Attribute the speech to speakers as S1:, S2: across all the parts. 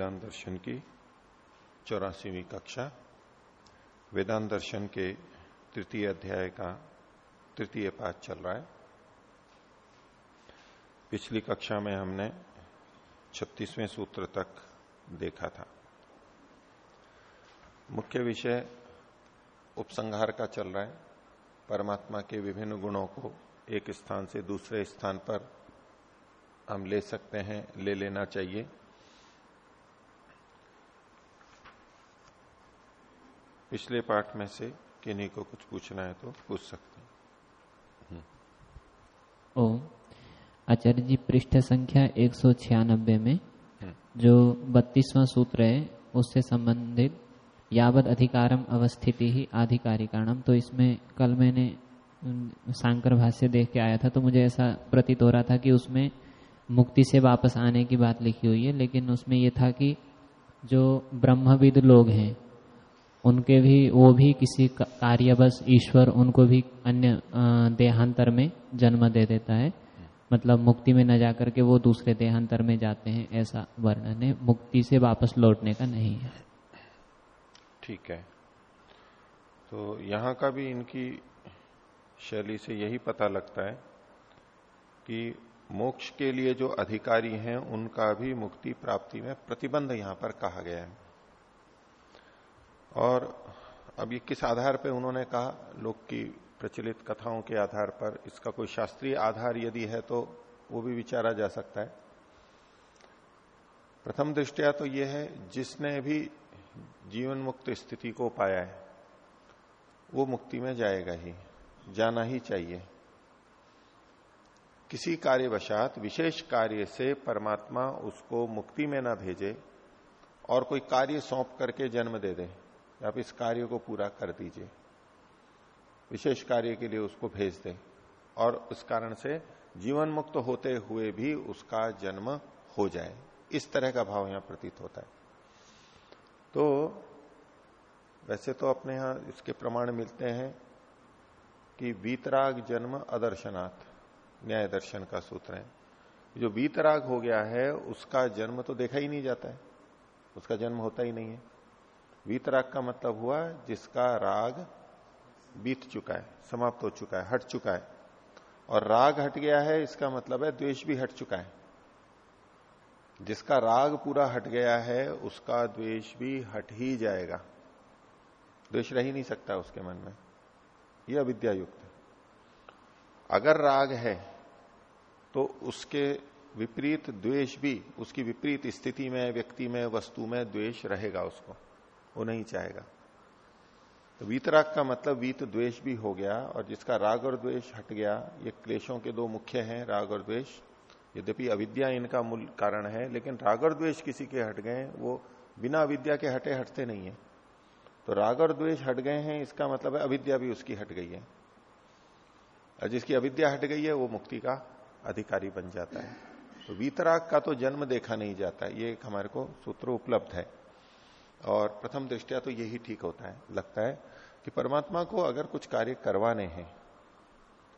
S1: वेदांत दर्शन की चौरासीवीं कक्षा, वेदांत दर्शन के तृतीय अध्याय का तृतीय पाठ चल रहा है। पिछली कक्षा में हमने छत्तीसवें सूत्र तक देखा था। मुख्य विषय उपसंहार का चल रहा है। परमात्मा के विभिन्न गुणों को एक स्थान से दूसरे स्थान पर हम ले सकते हैं, ले लेना चाहिए। पिछले पाठ में से किन्हीं को कुछ पूछना है तो पूछ सकते हैं।
S2: ओ आचार्य जी पृष्ठ संख्या एक सौ छियानबे में जो बत्तीसवां सूत्र है उससे संबंधित यावत अधिकारम अवस्थिति ही आधिकारिकाणम। तो इसमें कल मैंने सांकर भाष्य देख के आया था तो मुझे ऐसा प्रतीत हो रहा था कि उसमें मुक्ति से वापस आने की बात लिखी हुई है लेकिन उसमें यह था कि जो ब्रह्मविद लोग हैं उनके भी, वो भी किसी कार्यवश ईश्वर उनको भी अन्य देहांतर में जन्म दे देता है। मतलब मुक्ति में न जाकर के वो दूसरे देहांतर में जाते हैं, ऐसा वर्णन है। मुक्ति से वापस लौटने का नहीं है।
S1: ठीक है। तो यहाँ का भी इनकी शैली से यही पता लगता है कि मोक्ष के लिए जो अधिकारी हैं, उनका भी मुक्ति प्राप्ति में प्रतिबंध यहाँ पर कहा गया है। और अब ये किस आधार पे उन्होंने कहा? लोक की प्रचलित कथाओं के आधार पर। इसका कोई शास्त्रीय आधार यदि है तो वो भी विचारा जा सकता है। प्रथम दृष्टिया तो यह है, जिसने भी जीवन मुक्त स्थिति को पाया है, वो मुक्ति में जाएगा ही, जाना ही चाहिए। किसी कार्यवशात, विशेष कार्य से परमात्मा उसको मुक्ति में ना भेजे और कोई कार्य सौंप करके जन्म दे दे। आप इस कार्य को पूरा कर दीजिए। विशेष कार्य के लिए उसको भेज दें। और उस कारण से जीवन मुक्त होते हुए भी उसका जन्म हो जाए। इस तरह का भाव यहाँ प्रतीत होता है। तो वैसे तो अपने यहाँ इसके प्रमाण मिलते हैं कि वीतराग जन्म अदर्शनाथ, न्याय दर्शन का सूत्र है। जो वीतराग हो गया है, उसका जन्म तो देखा ही नहीं जाता है। उसका जन्म होता ही नहीं है। वीतराग का मतलब हुआ जिसका राग बीत चुका है, समाप्त हो चुका है, हट चुका है। और राग हट गया है, इसका मतलब है द्वेष भी हट चुका है। जिसका राग पूरा हट गया है, उसका द्वेष भी हट ही जाएगा। द्वेष रह ही नहीं सकता उसके मन में। यह अविद्या युक्त है। अगर राग है तो उसके विपरीत द्वेष भी, उसकी विपरीत स्थिति में, व्यक्ति में, वस्तु में द्वेष रहेगा उसको। वो नहीं चाहेगा। तो वीतराग का मतलब वीत द्वेष भी हो गया और जिसका राग और द्वेष हट गया, ये क्लेशों के दो मुख्य हैं, राग और द्वेष। यद्यपि अविद्या इनका मूल कारण है, लेकिन राग और द्वेष किसी के हट गए, वो बिना अविद्या के हटे हटते नहीं है। तो राग और द्वेष हट गए हैं, इसका मतलब है अविद्या भी उसकी हट गई है। और जिसकी अविद्या हट गई है, वो मुक्ति का अधिकारी बन जाता है। तो वीतराग का तो जन्म देखा नहीं जाता, ये हमारे को सूत्र उपलब्ध है। और प्रथम दृष्टिया तो यही ठीक होता है, लगता है कि परमात्मा को अगर कुछ कार्य करवाने हैं,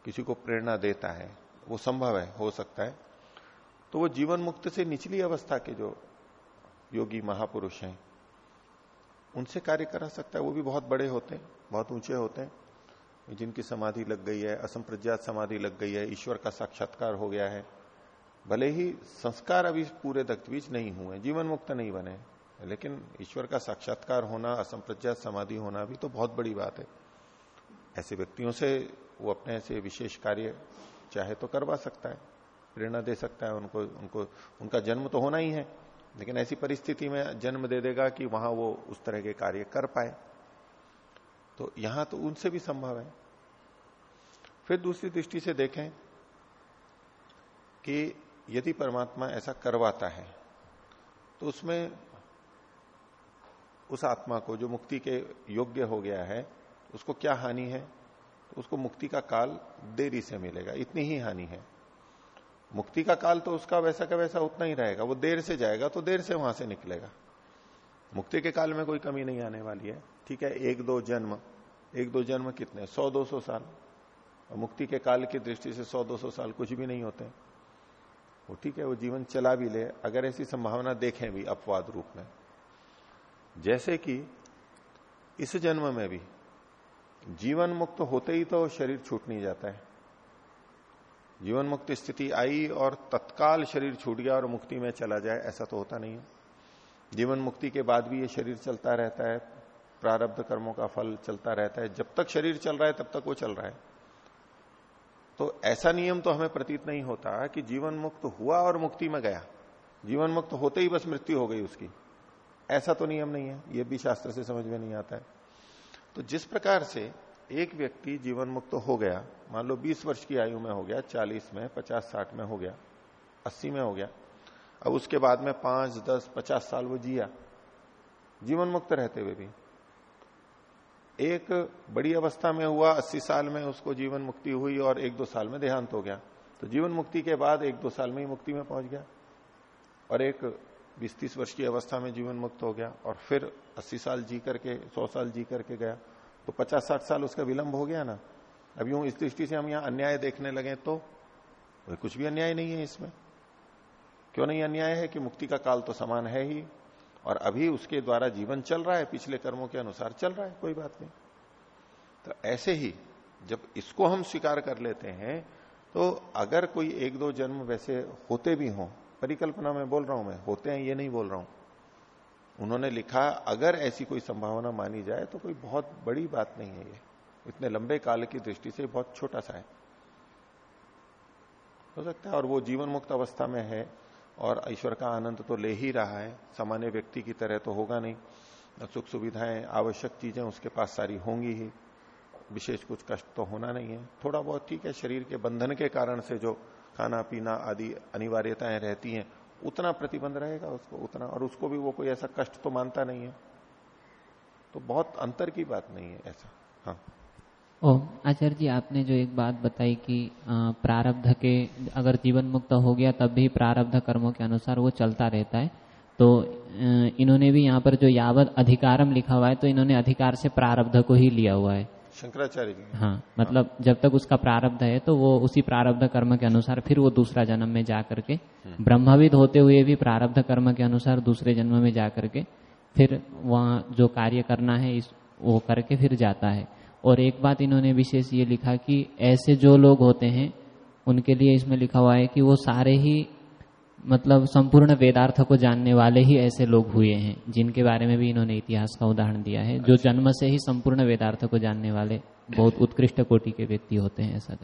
S1: किसी को प्रेरणा देता है, वो संभव है, हो सकता है तो वो जीवन मुक्त से निचली अवस्था के जो योगी महापुरुष हैं, उनसे कार्य करा सकता है, वो भी बहुत बड़े होते हैं, बहुत ऊँचे होते हैं, जिनकी समाधि लग गई है, असंप्रज्ञात समाधि लग गई है, ईश्वर का साक्षात्कार हो गया है, भले ही संस्कार अभी पूरे दक्तबीज नहीं हुए जीवन मुक्त नहीं बने लेकिन ईश्वर का साक्षात्कार होना, असंप्रज्ञात समाधि होना भी तो बहुत बड़ी बात है। ऐसे व्यक्तियों से वो अपने से विशेष कार्य चाहे तो करवा सकता है, प्रेरणा दे सकता है, उनको उनको, उनका जन्म तो होना ही है। लेकिन ऐसी परिस्थिति में जन्म दे देगा कि वहाँ वो उस तरह के कार्य कर पाए। तो यहाँ तो उनसे भी संभव है। फिर दूसरी दृष्टि से देखें कि यदि परमात्मा ऐसा करवाता है तो उसमें उस आत्मा को जो मुक्ति के योग्य हो गया है, उसको क्या हानि है? तो उसको मुक्ति का काल देरी से मिलेगा, इतनी ही हानि है। मुक्ति का काल तो उसका वैसा का वैसा उतना ही रहेगा, वो देर से जाएगा तो देर से वहाँ से निकलेगा। मुक्ति के काल में कोई कमी नहीं आने वाली है, ठीक है? एक दो जन्म, एक दो जन्म कितने सौ, दो सौ साल। और मुक्ति के काल की दृष्टि से सौ, दो सौ साल कुछ भी नहीं होते वो ठीक है, वो जीवन चला भी ले, अगर ऐसी संभावना देखें भी अपवाद रूप में। जैसे कि इस जन्म में भी जीवन मुक्त होते ही तो शरीर छूट नहीं जाता है। जीवन मुक्त स्थिति आई और तत्काल शरीर छूट गया और मुक्ति में चला जाए, ऐसा तो होता नहीं है। जीवन मुक्ति के बाद भी ये शरीर चलता रहता है, प्रारब्ध कर्मों का फल चलता रहता है। जब तक शरीर चल रहा है, तब तक वो चल रहा है। तो ऐसा नियम तो हमें प्रतीत नहीं होता कि जीवन मुक्त हुआ और मुक्ति में गया। जीवन मुक्त होते ही बस मृत्यु हो गई उसकी। ऐसा तो नियम नहीं है यह भी शास्त्र से समझ में नहीं आता है। तो जिस प्रकार से एक व्यक्ति जीवन मुक्त हो गया, मान लो 20 वर्ष की आयु में हो गया 40 में 50 60 में हो गया 80 में हो गया, अब उसके बाद में पाँच, दस, पचास साल वो जिया जीवन मुक्त रहते हुए भी। एक बड़ी अवस्था में हुआ, अस्सी साल में उसको जीवन मुक्ति हुई और एक दो साल में देहांत हो गया। तो जीवन मुक्ति के बाद एक दो साल में ही मुक्ति में पहुँच गया। और एक बीस तीस वर्ष की अवस्था में जीवन मुक्त हो गया और फिर अस्सी साल जी करके, सौ साल जी करके गया। तो पचास साठ साल उसका विलंब हो गया ना। अब यूँ इस दृष्टि से हम यहाँ अन्याय देखने लगे तो? कुछ भी अन्याय नहीं है इसमें। क्यों नहीं अन्याय है कि मुक्ति का काल तो समान है ही? और अभी उसके द्वारा जीवन चल रहा है, पिछले कर्मों के अनुसार चल रहा है, कोई बात नहीं। तो ऐसे ही जब इसको हम स्वीकार कर लेते हैं तो अगर कोई एक दो जन्म वैसे होते भी हों परिकल्पना में बोल रहा हूँ, मैं होते हैं, ये नहीं बोल रहा हूँ। उन्होंने लिखा, अगर ऐसी कोई संभावना मानी जाए तो कोई बहुत बड़ी बात नहीं है ये। इतने लंबे काल की दृष्टि से बहुत छोटा सा है। हो सकता है, और वो जीवन मुक्त अवस्था में है, और ईश्वर का आनंद तो ले ही रहा है। सामान्य व्यक्ति की तरह तो होगा नहीं। सुख सुविधाएँ आवश्यक चीज़ें उसके पास सारी होंगी ही। विशेष कुछ कष्ट तो होना नहीं है। थोड़ा बहुत ठीक है, शरीर के बंधन के कारण से जो खाना पीना आदि अनिवार्यताएँ रहती हैं, उतना प्रतिबंध रहेगा उसको, उतना, और उसको भी वो कोई ऐसा कष्ट तो मानता नहीं है। तो बहुत अंतर की बात नहीं है ऐसा हाँ।
S2: ओ, आचार्य जी, आपने जो एक बात बताई कि प्रारब्ध के, अगर जीवन मुक्त हो गया, तब भी प्रारब्ध कर्मों के अनुसार वो चलता रहता है। तो इन्होंने भी यहाँ पर जो यावत अधिकारम लिखा हुआ है तो इन्होंने अधिकार से प्रारब्ध को ही लिया हुआ है।
S1: शंकराचार्य जी
S2: हाँ मतलब हाँ। जब तक उसका प्रारब्ध है तो वो उसी प्रारब्ध कर्म के अनुसार फिर वो दूसरा जन्म में जा करके हम्म। ब्रह्मविद होते हुए भी प्रारब्ध कर्म के अनुसार दूसरे जन्म में जा करके फिर वहाँ जो कार्य करना है इस वो करके फिर जाता है और एक बात इन्होंने विशेष ये लिखा कि ऐसे जो लोग होते हैं उनके लिए इसमें लिखा हुआ है कि वो सारे ही मतलब संपूर्ण वेदार्थ को जानने वाले ही ऐसे लोग हुए हैं जिनके बारे में भी इन्होंने इतिहास का उदाहरण दिया है जो जन्म से ही संपूर्ण वेदार्थ को जानने वाले बहुत उत्कृष्ट कोटि के व्यक्ति होते हैं ऐसा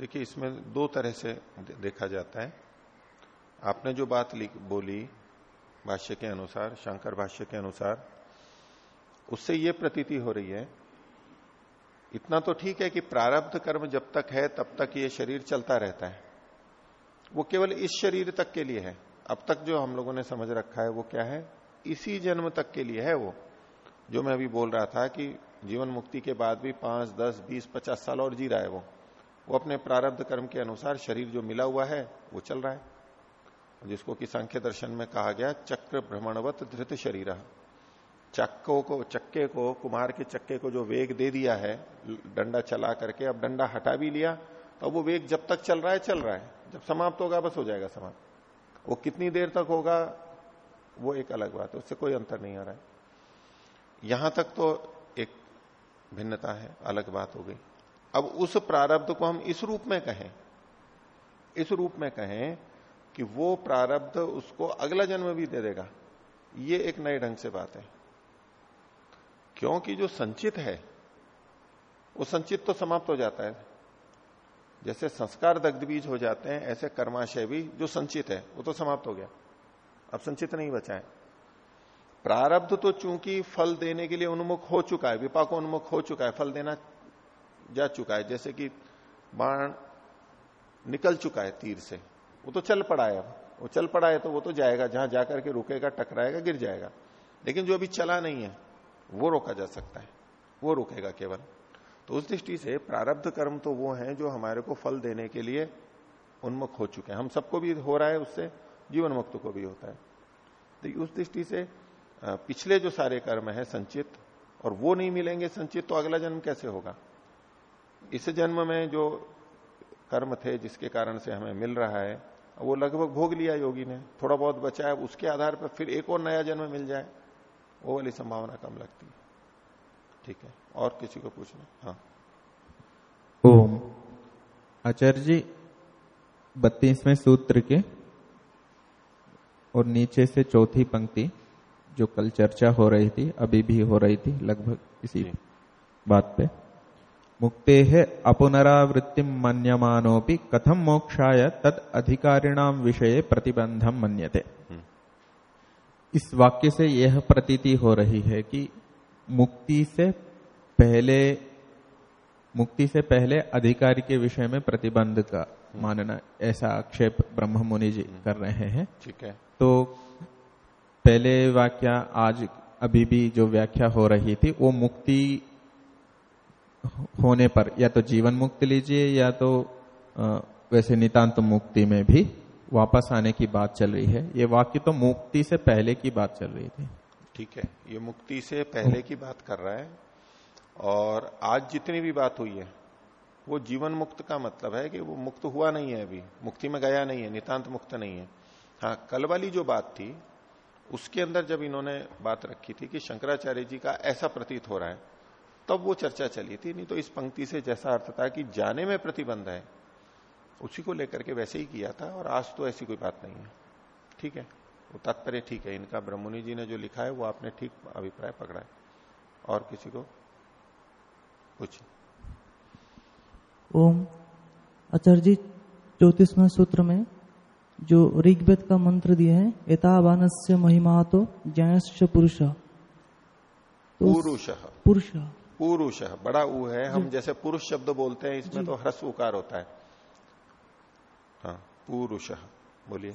S1: देखिए इसमें दो तरह से देखा जाता है। आपने जो बात बोली भाष्य के अनुसार शंकर भाष्य के अनुसार उससे ये प्रतीति हो रही है इतना तो ठीक है कि प्रारब्ध कर्म जब तक है तब तक ये शरीर चलता रहता है। वो केवल इस शरीर तक के लिए है। अब तक जो हम लोगों ने समझ रखा है वो क्या है? इसी जन्म तक के लिए है वो। जो मैं अभी बोल रहा था कि जीवन मुक्ति के बाद भी पाँच, दस, बीस, पचास साल और जी रहा है वो। वो अपने प्रारब्ध कर्म के अनुसार शरीर जो मिला हुआ है, वो चल रहा है। जिसको कि सांख्य दर्शन में कहा गया, चक्र भ्रमणवत धृत शरीर। चक्को को, चक्के को, कुमार के चक्के को जो वेग दे दिया है, डंडा चला करके अब डंडा हटा भी लिया तो वो वेग जब तक चल रहा है, चल रहा है। जब समाप्त होगा, बस हो जाएगा समाप्त। वो कितनी देर तक होगा, वो एक अलग बात है, उससे कोई अंतर नहीं आ रहा है। यहाँ तक तो एक भिन्नता है, अलग बात हो गई। अब उस प्रारब्ध को हम इस रूप में कहें, इस रूप में कहें कि वो प्रारब्ध उसको अगला जन्म भी दे देगा। ये एक नए ढंग से बात है। क्योंकि जो संचित है, वो संचित तो समाप्त हो जाता है। जैसे संस्कार दग्ध बीज हो जाते हैं, ऐसे कर्माशय भी जो संचित है, वो तो समाप्त हो गया। अब संचित नहीं बचा है। प्रारब्ध तो चूँकि फल देने के लिए उन्मुख हो चुका है, विपाक उन्मुख हो चुका है, फल देना जा चुका है, जैसे कि बाण निकल चुका है तीर से, वो तो चल पड़ा है अब। वो चल पड़ा है तो वो तो जाएगा, जहाँ जाकर के रुकेगा, टकराएगा, गिर जाएगा। लेकिन जो अभी चला नहीं है, वो रोका जा सकता है, वो रुकेगा केवल। तो उस दृष्टि से प्रारब्ध कर्म तो वो हैं जो हमारे को फल देने के लिए उन्मुख हो चुके हैं। हम सबको भी हो रहा है उससे, जीवन मुक्त को भी होता है। तो उस दृष्टि से पिछले जो सारे कर्म है संचित, और वो नहीं मिलेंगे संचित तो अगला जन्म कैसे होगा? इस जन्म में जो कर्म थे जिसके कारण से हमें मिल रहा है, वो लगभग भोग लिया योगी ने। थोड़ा बहुत बचा है, उसके आधार पर फिर एक और नया जन्म मिल जाए, वो वाली संभावना कम लगती है। ठीक है और किसी को पूछना। हाँ।
S3: ओम। आचार्य जी बत्तीसवें सूत्र के और नीचे से चौथी पंक्ति जो कल चर्चा हो रही थी अभी भी हो रही थी लगभग इसी बात पे। मुक्ते है अपुनरावृत्ति मन्यमानोपि कथम मोक्षाय तद अधिकारिणाम विषय प्रतिबंधम मन्यते। हम्म। इस वाक्य से यह प्रतीति हो रही है कि मुक्ति से पहले मुक्ति से पहले अधिकारी के विषय में प्रतिबंध का हम्म। मानना ऐसा आक्षेप ब्रह्म मुनि जी हम्म। कर रहे हैं
S1: ठीक है
S3: तो पहले वाक्य आज अभी भी जो व्याख्या हो रही थी वो मुक्ति होने पर या तो जीवन मुक्ति लीजिए या तो वैसे नितांत मुक्ति में भी वापस आने की बात चल रही है ये वाक्य तो मुक्ति से पहले की बात चल रही थी
S1: ठीक है, ये मुक्ति से पहले की बात कर रहा है, और आज जितनी भी बात हुई है, वो जीवन मुक्त का मतलब है कि वो मुक्त हुआ नहीं है अभी, मुक्ति में गया नहीं है, नितांत मुक्त नहीं है। हाँ कल वाली जो बात थी, उसके अंदर जब इन्होंने बात रखी थी कि शंकराचार्य जी का ऐसा प्रतीत हो रहा है, तब वो चर्चा चली थी, नहीं तो इस पंक्ति से जैसा अर्थ था कि जाने में प्रतिबंध है, उसी को लेकर के वैसे ही किया था, और आज तो ऐसी कोई बात नहीं है। ठीक है? वो तात्पर्य ठीक है। इनका ब्रह्मणि जी ने जो लिखा है वो आपने ठीक अभिप्राय पकड़ा है। और किसी को कुछ
S4: ओम। आचार्य जी चौतीसवें सूत्र में जो ऋग्वेद का मंत्र दिए हैं एतावान से महिमा तो जयश्च पुरुष।
S1: पुरुष।
S4: पुरुष।
S1: पुरुष बड़ा ऊ है। हम जैसे पुरुष शब्द बोलते हैं इसमें तो ह्रस्व उकार होता है। हाँ पुरुष। बोलिए।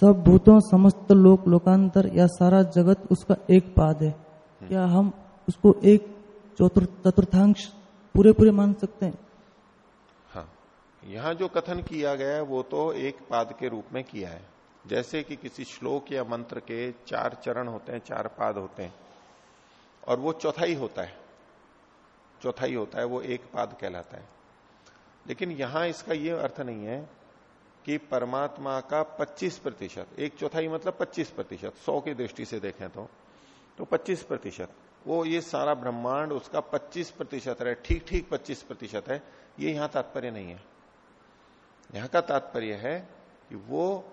S4: सब भूतों समस्त लोक लोकांतर या सारा जगत उसका एक पाद है। हम्म। क्या हम उसको एक चतुर्थांश पूरे पूरे मान सकते हैं?
S1: हाँ। यहाँ जो कथन किया गया है वो तो एक पाद के रूप में किया है। जैसे कि किसी श्लोक या मंत्र के चार चरण होते हैं चार पाद होते हैं और वो चौथाई होता है। चौथाई होता है वो एक पाद कहलाता है। लेकिन यहाँ इसका ये अर्थ नहीं है कि परमात्मा का 25 प्रतिशत, एक चौथाई मतलब 25 प्रतिशत, सौ की दृष्टि से देखें तो तो 25 प्रतिशत। वो ये सारा ब्रह्मांड, उसका 25 प्रतिशत है ठीक ठीक 25 प्रतिशत है, ये यहाँ तात्पर्य नहीं है। यहाँ का तात्पर्य है कि वो,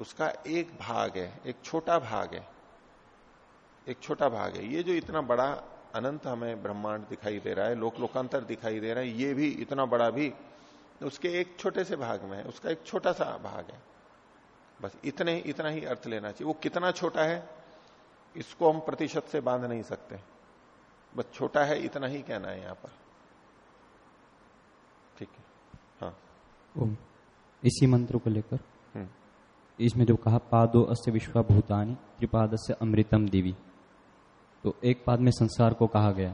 S1: उसका एक भाग है, एक छोटा भाग है, एक छोटा भाग है। ये जो इतना बड़ा अनंत हमें ब्रह्मांड दिखाई दे रहा है लोक लोकांतर दिखाई दे रहा है, ये भी इतना बड़ा भी उसके एक छोटे से भाग में है उसका एक छोटा सा भाग है। बस इतने इतना ही अर्थ लेना चाहिए। वो कितना छोटा है इसको हम प्रतिशत से बाँध नहीं सकते। बस छोटा है इतना ही कहना है यहाँ पर। ठीक है। हाँ।
S5: इसी मंत्र को लेकर हम्म। इसमें जो कहा पादो अस्य विश्वा भूतानी त्रिपाद से अमृतम देवी। तो एक पाद में संसार को कहा गया।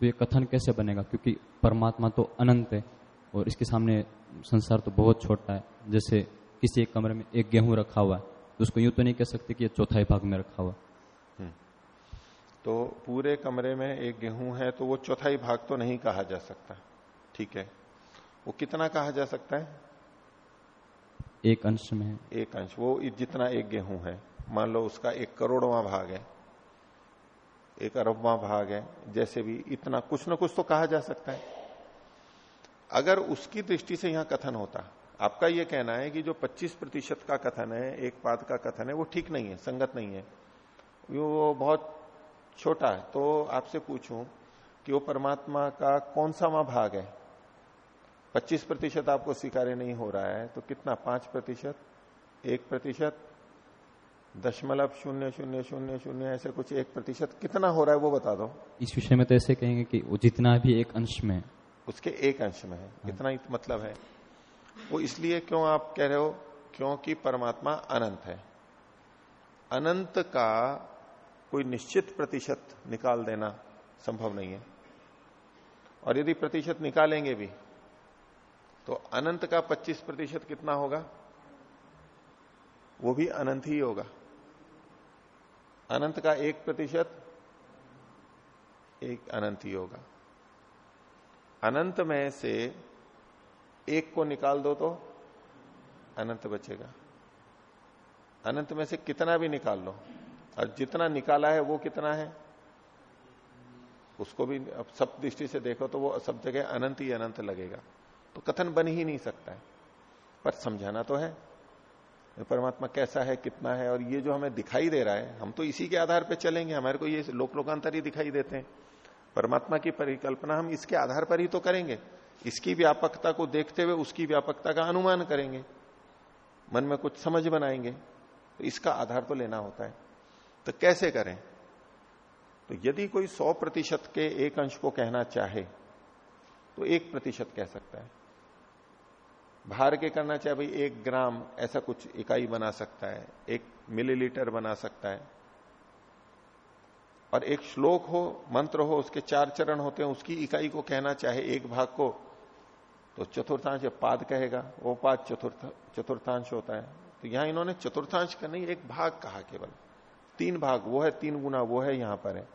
S5: तो ये कथन कैसे बनेगा? क्योंकि परमात्मा तो अनंत है। और इसके सामने संसार तो बहुत छोटा है। जैसे किसी एक कमरे में एक गेहूँ रखा हुआ है तो उसको यूँ तो नहीं कह सकते कि ये चौथाई भाग में रखा हुआ हम्म।
S1: तो पूरे कमरे में एक गेहूँ है तो वो चौथाई भाग तो नहीं कहा जा सकता। ठीक है। वो कितना कहा जा सकता है?
S5: एक अंश में
S1: एक अंश। वो जितना एक गेहूँ है मान लो उसका एक करोड़वा भाग है एक अरबवा भाग है जैसे भी इतना कुछ ना कुछ तो कहा जा सकता है। अगर उसकी दृष्टि से यहाँ कथन होता, आपका यह कहना है कि जो 25 प्रतिशत का कथन है, एक पाद का कथन है, वो ठीक नहीं है, संगत नहीं है। वो बहुत छोटा है तो आपसे पूछूँ कि वो परमात्मा का कौन सा वहाँ भाग है? 25 प्रतिशत आपको स्वीकार्य नहीं हो रहा है तो कितना? पाँच प्रतिशत? एक प्रतिशत? दशमलव शून्य शून्य शून्य शून्य ऐसे कुछ एक प्रतिशत कितना हो रहा है वो बता दो।
S5: इस विषय में तो ऐसे कहेंगे कि वो जितना भी एक अंश में
S1: उसके एक अंश में है। इतना ही मतलब है। वो इसलिए क्यों आप कह रहे हो? क्योंकि परमात्मा अनंत है। अनंत का कोई निश्चित प्रतिशत निकाल देना संभव नहीं है। और यदि प्रतिशत निकालेंगे भी तो अनंत का 25 प्रतिशत कितना होगा? वो भी अनंत ही होगा। अनंत का एक प्रतिशत एक अनंत ही होगा। अनंत में से एक को निकाल दो तो अनंत बचेगा। अनंत में से कितना भी निकाल लो, और जितना निकाला है वो कितना है? उसको भी अब सब दृष्टि से देखो तो वो सब जगह अनंत ही अनंत लगेगा। तो कथन बन ही नहीं सकता है। पर समझाना तो है। परमात्मा कैसा है, कितना है, और ये जो हमें दिखाई दे रहा है, हम तो इसी के आधार पर चलेंगे, हमारे को ये लोक लोकांतर ही दिखाई देते हैं। परमात्मा की परिकल्पना हम इसके आधार पर ही तो करेंगे। इसकी व्यापकता को देखते हुए उसकी व्यापकता का अनुमान करेंगे। मन में कुछ समझ बनाएँगे। तो इसका आधार तो लेना होता है। तो कैसे करें? तो यदि कोई सौ प्रतिशत के एक अंश को कहना चाहे तो एक प्रतिशत कह सकता है। भार के करना चाहे, भाई, एक ग्राम ऐसा कुछ इकाई बना सकता है, एक मिलीलीटर बना सकता है। और एक श्लोक हो, मंत्र हो, उसके चार चरण होते हैं, उसकी इकाई को कहना चाहे एक भाग को तो चतुर्थांश पाद कहेगा, वो पाद चतुर्थ, चतुर्थांश होता है। तो यहाँ इन्होंने चतुर्थांश का नहीं, एक भाग कहा केवल। तीन भाग, वो है तीन गुना, वो है यहाँ पर है।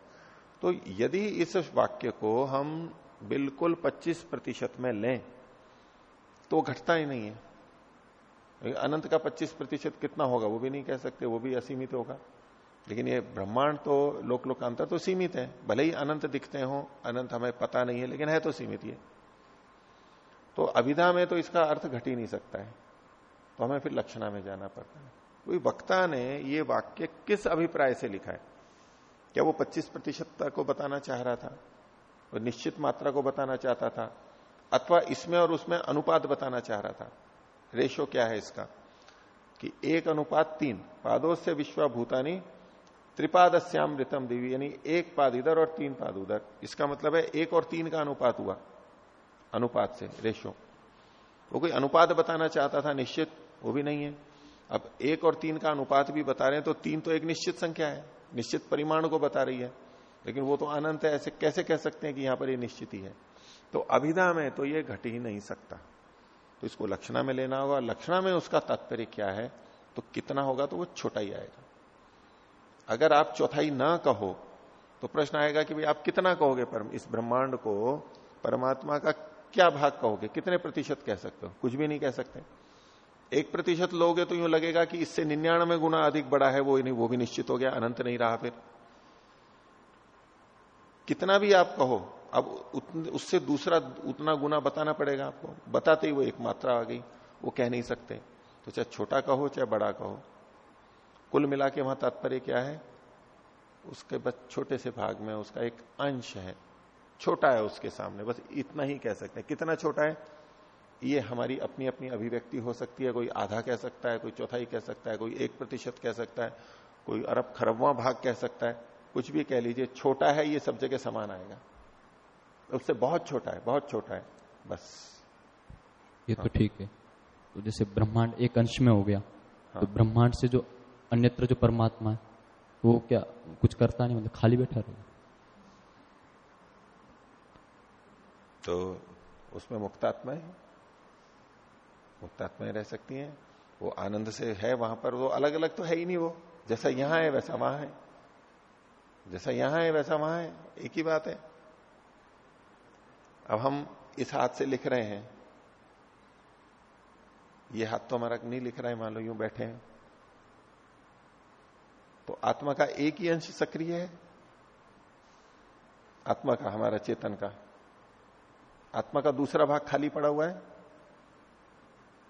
S1: तो यदि इस वाक्य को हम बिल्कुल 25 प्रतिशत में लें तो घटता ही नहीं है। अनंत का 25 प्रतिशत कितना होगा, वो भी नहीं कह सकते, वो भी असीमित होगा। लेकिन ये ब्रह्मांड तो लोक लोकांतर तो सीमित है। भले ही अनंत दिखते हो, अनंत हमें पता नहीं है, लेकिन है तो सीमित ये। तो अभिधा में तो इसका अर्थ घट ही नहीं सकता है। तो हमें फिर लक्षणा में जाना पड़ता है। कोई वक्ता ने ये वाक्य किस अभिप्राय से लिखा है? क्या वो 25 प्रतिशतता को बताना चाह रहा था? वो निश्चित मात्रा को बताना चाहता था? अथवा इसमें और उसमें अनुपात बताना चाह रहा था? रेशो क्या है इसका? कि एक अनुपात तीन, पादों से विश्वा भूतानी त्रिपादस्याम ऋतम देवी, यानी एक पाद इधर और तीन पाद उधर। इसका मतलब है एक और तीन का अनुपात हुआ, अनुपात से, रेशो। वो कोई अनुपात बताना चाहता था, निश्चित, वो भी नहीं है। अब एक और तीन का अनुपात भी बता रहे हैं तो तीन तो एक निश्चित संख्या है, निश्चित परिमाण को बता रही है। लेकिन वो तो अनंत है, ऐसे कैसे कह सकते हैं कि यहाँ पर ये निश्चित ही है? तो अभिधा में तो ये घट ही नहीं सकता। तो इसको लक्षणा में लेना होगा। लक्षणा में उसका तात्पर्य क्या है? तो कितना होगा तो वो छोटा ही आएगा। अगर आप चौथाई ना कहो तो प्रश्न आएगा कि भाई आप कितना कहोगे पर इस ब्रह्मांड को परमात्मा का क्या भाग कहोगे? कितने प्रतिशत कह सकते हो? कुछ भी नहीं कह सकते। एक प्रतिशत लोगे तो यूँ लगेगा कि इससे निन्यानवे गुना अधिक बड़ा है वो, नहीं, वो भी निश्चित हो गया, अनंत नहीं रहा फिर। कितना भी आप कहो, अब उससे दूसरा उतना गुना बताना पड़ेगा आपको। बताते ही वो एक मात्रा आ गई, वो कह नहीं सकते। तो चाहे छोटा कहो, चाहे बड़ा कहो कुल मिला के वहाँ तात्पर्य क्या है? उसके बस छोटे से भाग में उसका एक अंश है। छोटा है उसके सामने बस इतना ही कह सकते हैं। कितना छोटा है? ये हमारी अपनी अपनी अभिव्यक्ति हो सकती है। कोई आधा कह सकता है कोई चौथाई कह सकता है कोई एक प्रतिशत कह सकता है कोई अरब खरबवा भाग कह सकता है। कुछ भी कह लीजिए छोटा है ये सब जगह समान आएगा। उससे बहुत छोटा है बहुत छोटा है बस।
S5: ये तो ठीक है। तो जैसे ब्रह्मांड एक अंश में हो गया हाँ। तो ब्रह्मांड से जो अन्यत्र जो परमात्मा है, वो क्या कुछ करता नहीं मतलब खाली बैठा रहेगा
S1: तो उसमें मुक्तात्मा है। मुक्तात्माएँ रह सकती हैं। वो आनंद से है वहाँ पर, वो अलग अलग तो है ही नहीं वो। जैसा यहाँ है, वैसा वहाँ है। जैसा यहाँ है, वैसा वहाँ है। एक ही बात है। अब हम इस हाथ से लिख रहे हैं। ये हाथ तो हमारा नहीं लिख रहा है, मान लो यूँ बैठे हैं। तो आत्मा का एक ही अंश सक्रिय है? आत्मा का, हमारा चेतन का। आत्मा का दूसरा भाग खाली पड़ा हुआ है?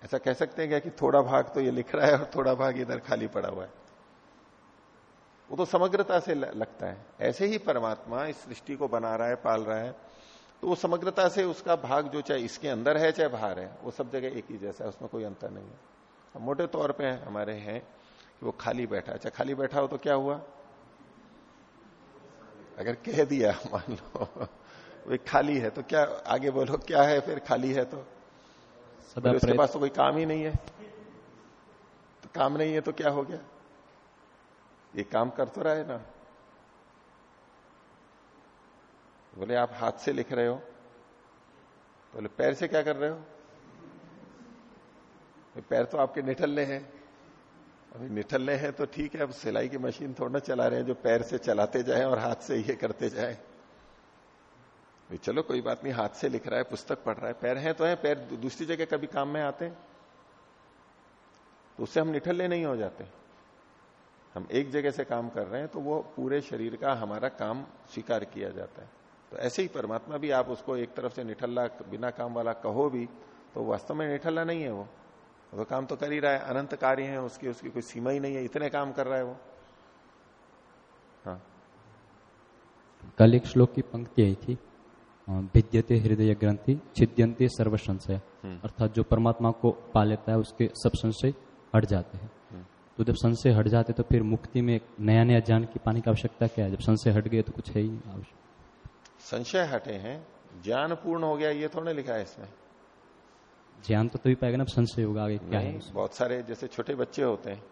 S1: ऐसा कह सकते हैं क्या कि थोड़ा भाग तो ये लिख रहा है और थोड़ा भाग इधर खाली पड़ा हुआ है? वो तो समग्रता से लगता है। ऐसे ही परमात्मा इस सृष्टि को बना रहा है, पाल रहा है तो वो समग्रता से उसका भाग जो चाहे इसके अंदर है चाहे बाहर है, वो सब जगह एक ही जैसा है, उसमें कोई अंतर नहीं है। मोटे तौर पे हमारे हैं वो खाली बैठा। अच्छा खाली बैठा हो तो क्या हुआ? अगर कह दिया मान लो। वे खाली है तो क्या आगे बोलो क्या है फिर खाली है तो?
S5: सदा
S1: उसके पास तो कोई काम ही नहीं है। तो काम नहीं है तो क्या हो गया? ये काम कर तो रहा है ना। बोले आप हाथ से लिख रहे हो। बोले पैर से क्या कर रहे हो? पैर तो आपके निठल्ले हैं। अभी निठल्ले हैं तो ठीक है, अब सिलाई की मशीन थोड़ा चला रहे हैं जो पैर से चलाते जाए और हाथ से ये करते जाए। चलो, कोई बात नहीं, हाथ से लिख रहा है, पुस्तक पढ़ रहा है। पैर हैं तो है, पैर दूसरी जगह कभी काम में आते हैं। तो उससे हम निठल्ले नहीं हो जाते। हम एक जगह से काम कर रहे हैं तो वो पूरे शरीर का हमारा काम स्वीकार किया जाता है। तो ऐसे ही परमात्मा भी आप उसको एक तरफ़ से निठल्ला बिना काम वाला कहो भी तो वास्तव में निठल्ला नहीं है वो। वो काम तो कर ही रहा है अनंत कार्य है उसकी उसकी कोई सीमा ही नहीं है इतने काम कर रहा है वो। हाँ।
S5: कल एक श्लोक की पंक्ति आई थी भिद्यते हृदय ग्रंथि छिद्यंते सर्व संशय। हम्म। अर्थात जो परमात्मा को पा लेता है उसके सब संशय हट जाते हैं। हम्म। तो जब संशय हट जाते तो फिर मुक्ति में नया नया ज्ञान की पाने की आवश्यकता क्या है? जब संशय हट गए तो कुछ है ही आवश्यक।
S1: संशय हटे हैं ज्ञान पूर्ण हो गया ये थोड़ा लिखा है इसमें।
S5: ज्ञान तो तभी पाएगा ना संशय होगा आगे क्या है
S1: बहुत सारे जैसे छोटे बच्चे होते हैं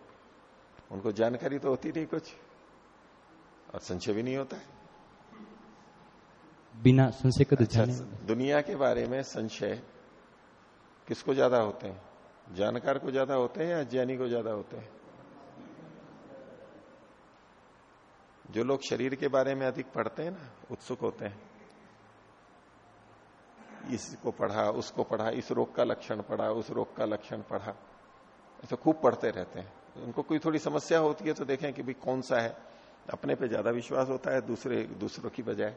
S1: उनको जानकारी तो होती नहीं कुछ और संशय भी नहीं होता है।
S5: बिना संशय के तो अच्छा,
S1: दुनिया के बारे में संशय किसको ज़्यादा होते हैं? जानकार को ज़्यादा होते हैं या ज्ञानी को ज़्यादा होते हैं? जो लोग शरीर के बारे में अधिक पढ़ते हैं ना उत्सुक होते हैं इसको पढ़ा, उसको पढ़ा, इस रोग का लक्षण पढ़ा, उस रोग का लक्षण पढ़ा। ऐसे खूब पढ़ते रहते हैं। उनको कोई थोड़ी समस्या होती है तो देखें कि भाई कौन सा है। अपने पे ज़्यादा विश्वास होता है, दूसरे, दूसरों की बजाय।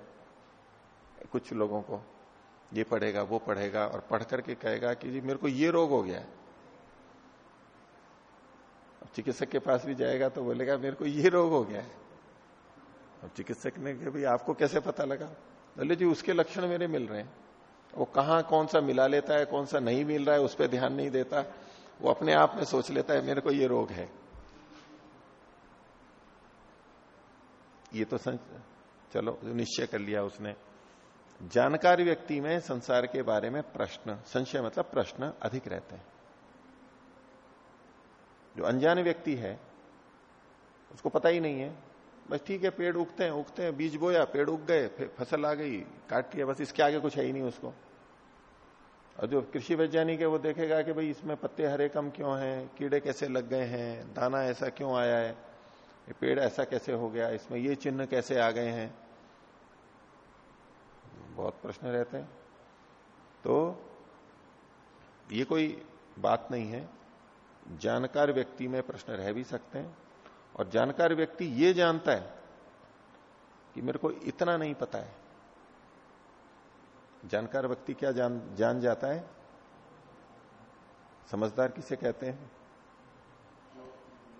S1: कुछ लोगों को, ये पढ़ेगा, वो पढ़ेगा और पढ़ करके कहेगा कि जी मेरे को ये रोग हो गया है। चिकित्सक के पास भी जाएगा तो बोलेगा, मेरे को ये रोग हो गया है। अब चिकित्सक ने भाई आपको कैसे पता लगा? बोले, जी उसके लक्षण मेरे मिल रहे हैं। वो कहा कौन सा मिला लेता है, कौन सा नहीं मिल रहा है, उस पर ध्यान नहीं देता। वो अपने आप में सोच लेता है, मेरे को ये रोग है। ये तो सं... चलो निश्चय कर लिया उसने। जानकार व्यक्ति में संसार के बारे में प्रश्न, संशय मतलब प्रश्न अधिक रहते हैं। जो अनजान व्यक्ति है, उसको पता ही नहीं है। बस ठीक है, पेड़ उगते हैं उगते हैं, बीज बोया, पेड़ उग गए फ़सल आ गई, काट लिया, बस इसके आगे कुछ है ही नहीं उसको। और जो कृषि वैज्ञानिक है, वो देखेगा कि भाई इसमें पत्ते हरे कम क्यों हैं, कीड़े कैसे लग गए हैं, दाना ऐसा क्यों आया है, ये पेड़ ऐसा कैसे हो गया, इसमें ये चिन्ह कैसे आ गए हैं? बहुत प्रश्न रहते हैं। तो ये कोई बात नहीं है। जानकार व्यक्ति में प्रश्न रह भी सकते हैं। और जानकार व्यक्ति ये जानता है कि मेरे को इतना नहीं पता है। जानकार व्यक्ति क्या जान जान जाता है? समझदार किसे कहते हैं?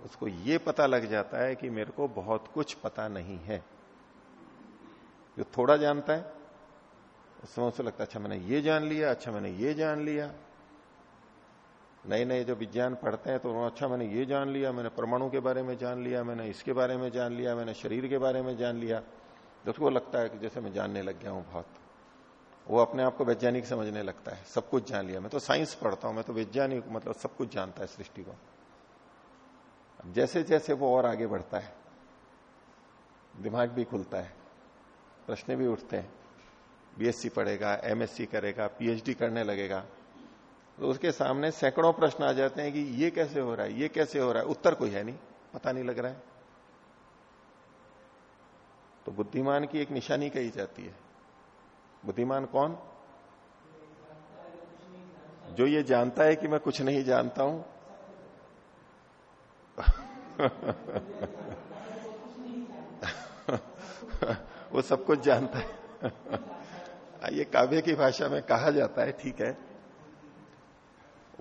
S1: उसको ये पता लग जाता है कि मेरे को बहुत कुछ पता नहीं है। जो थोड़ा जानता है, उस समय उसे लगता है अच्छा मैंने ये जान लिया अच्छा मैंने ये जान लिया। नए नए जो विज्ञान पढ़ते हैं तो अच्छा मैंने ये जान लिया, मैंने परमाणु के बारे में जान लिया, मैंने इसके बारे में जान लिया, मैंने शरीर के बारे में जान लिया। तो उसको लगता है कि जैसे मैं जानने लग गया हूँ बहुत। वो अपने आप को वैज्ञानिक समझने लगता है, सब कुछ जान लिया। मैं तो साइंस पढ़ता हूँ, मैं तो वैज्ञानिक मतलब सब कुछ जानता है सृष्टि को। जैसे जैसे वो और आगे बढ़ता है, दिमाग भी खुलता है, प्रश्न भी उठते हैं। बीएससी पढ़ेगा एमएससी करेगा पीएचडी करने लगेगा। तो उसके सामने सैकड़ों प्रश्न आ जाते हैं कि ये कैसे हो रहा है, ये कैसे हो रहा है? उत्तर कोई है नहीं, पता नहीं लग रहा है। तो बुद्धिमान की एक निशानी कही जाती है। बुद्धिमान कौन? जो ये जानता है कि मैं कुछ नहीं जानता हूँ। वो सब कुछ जानता है। ये काव्य की भाषा में कहा जाता है, ठीक है।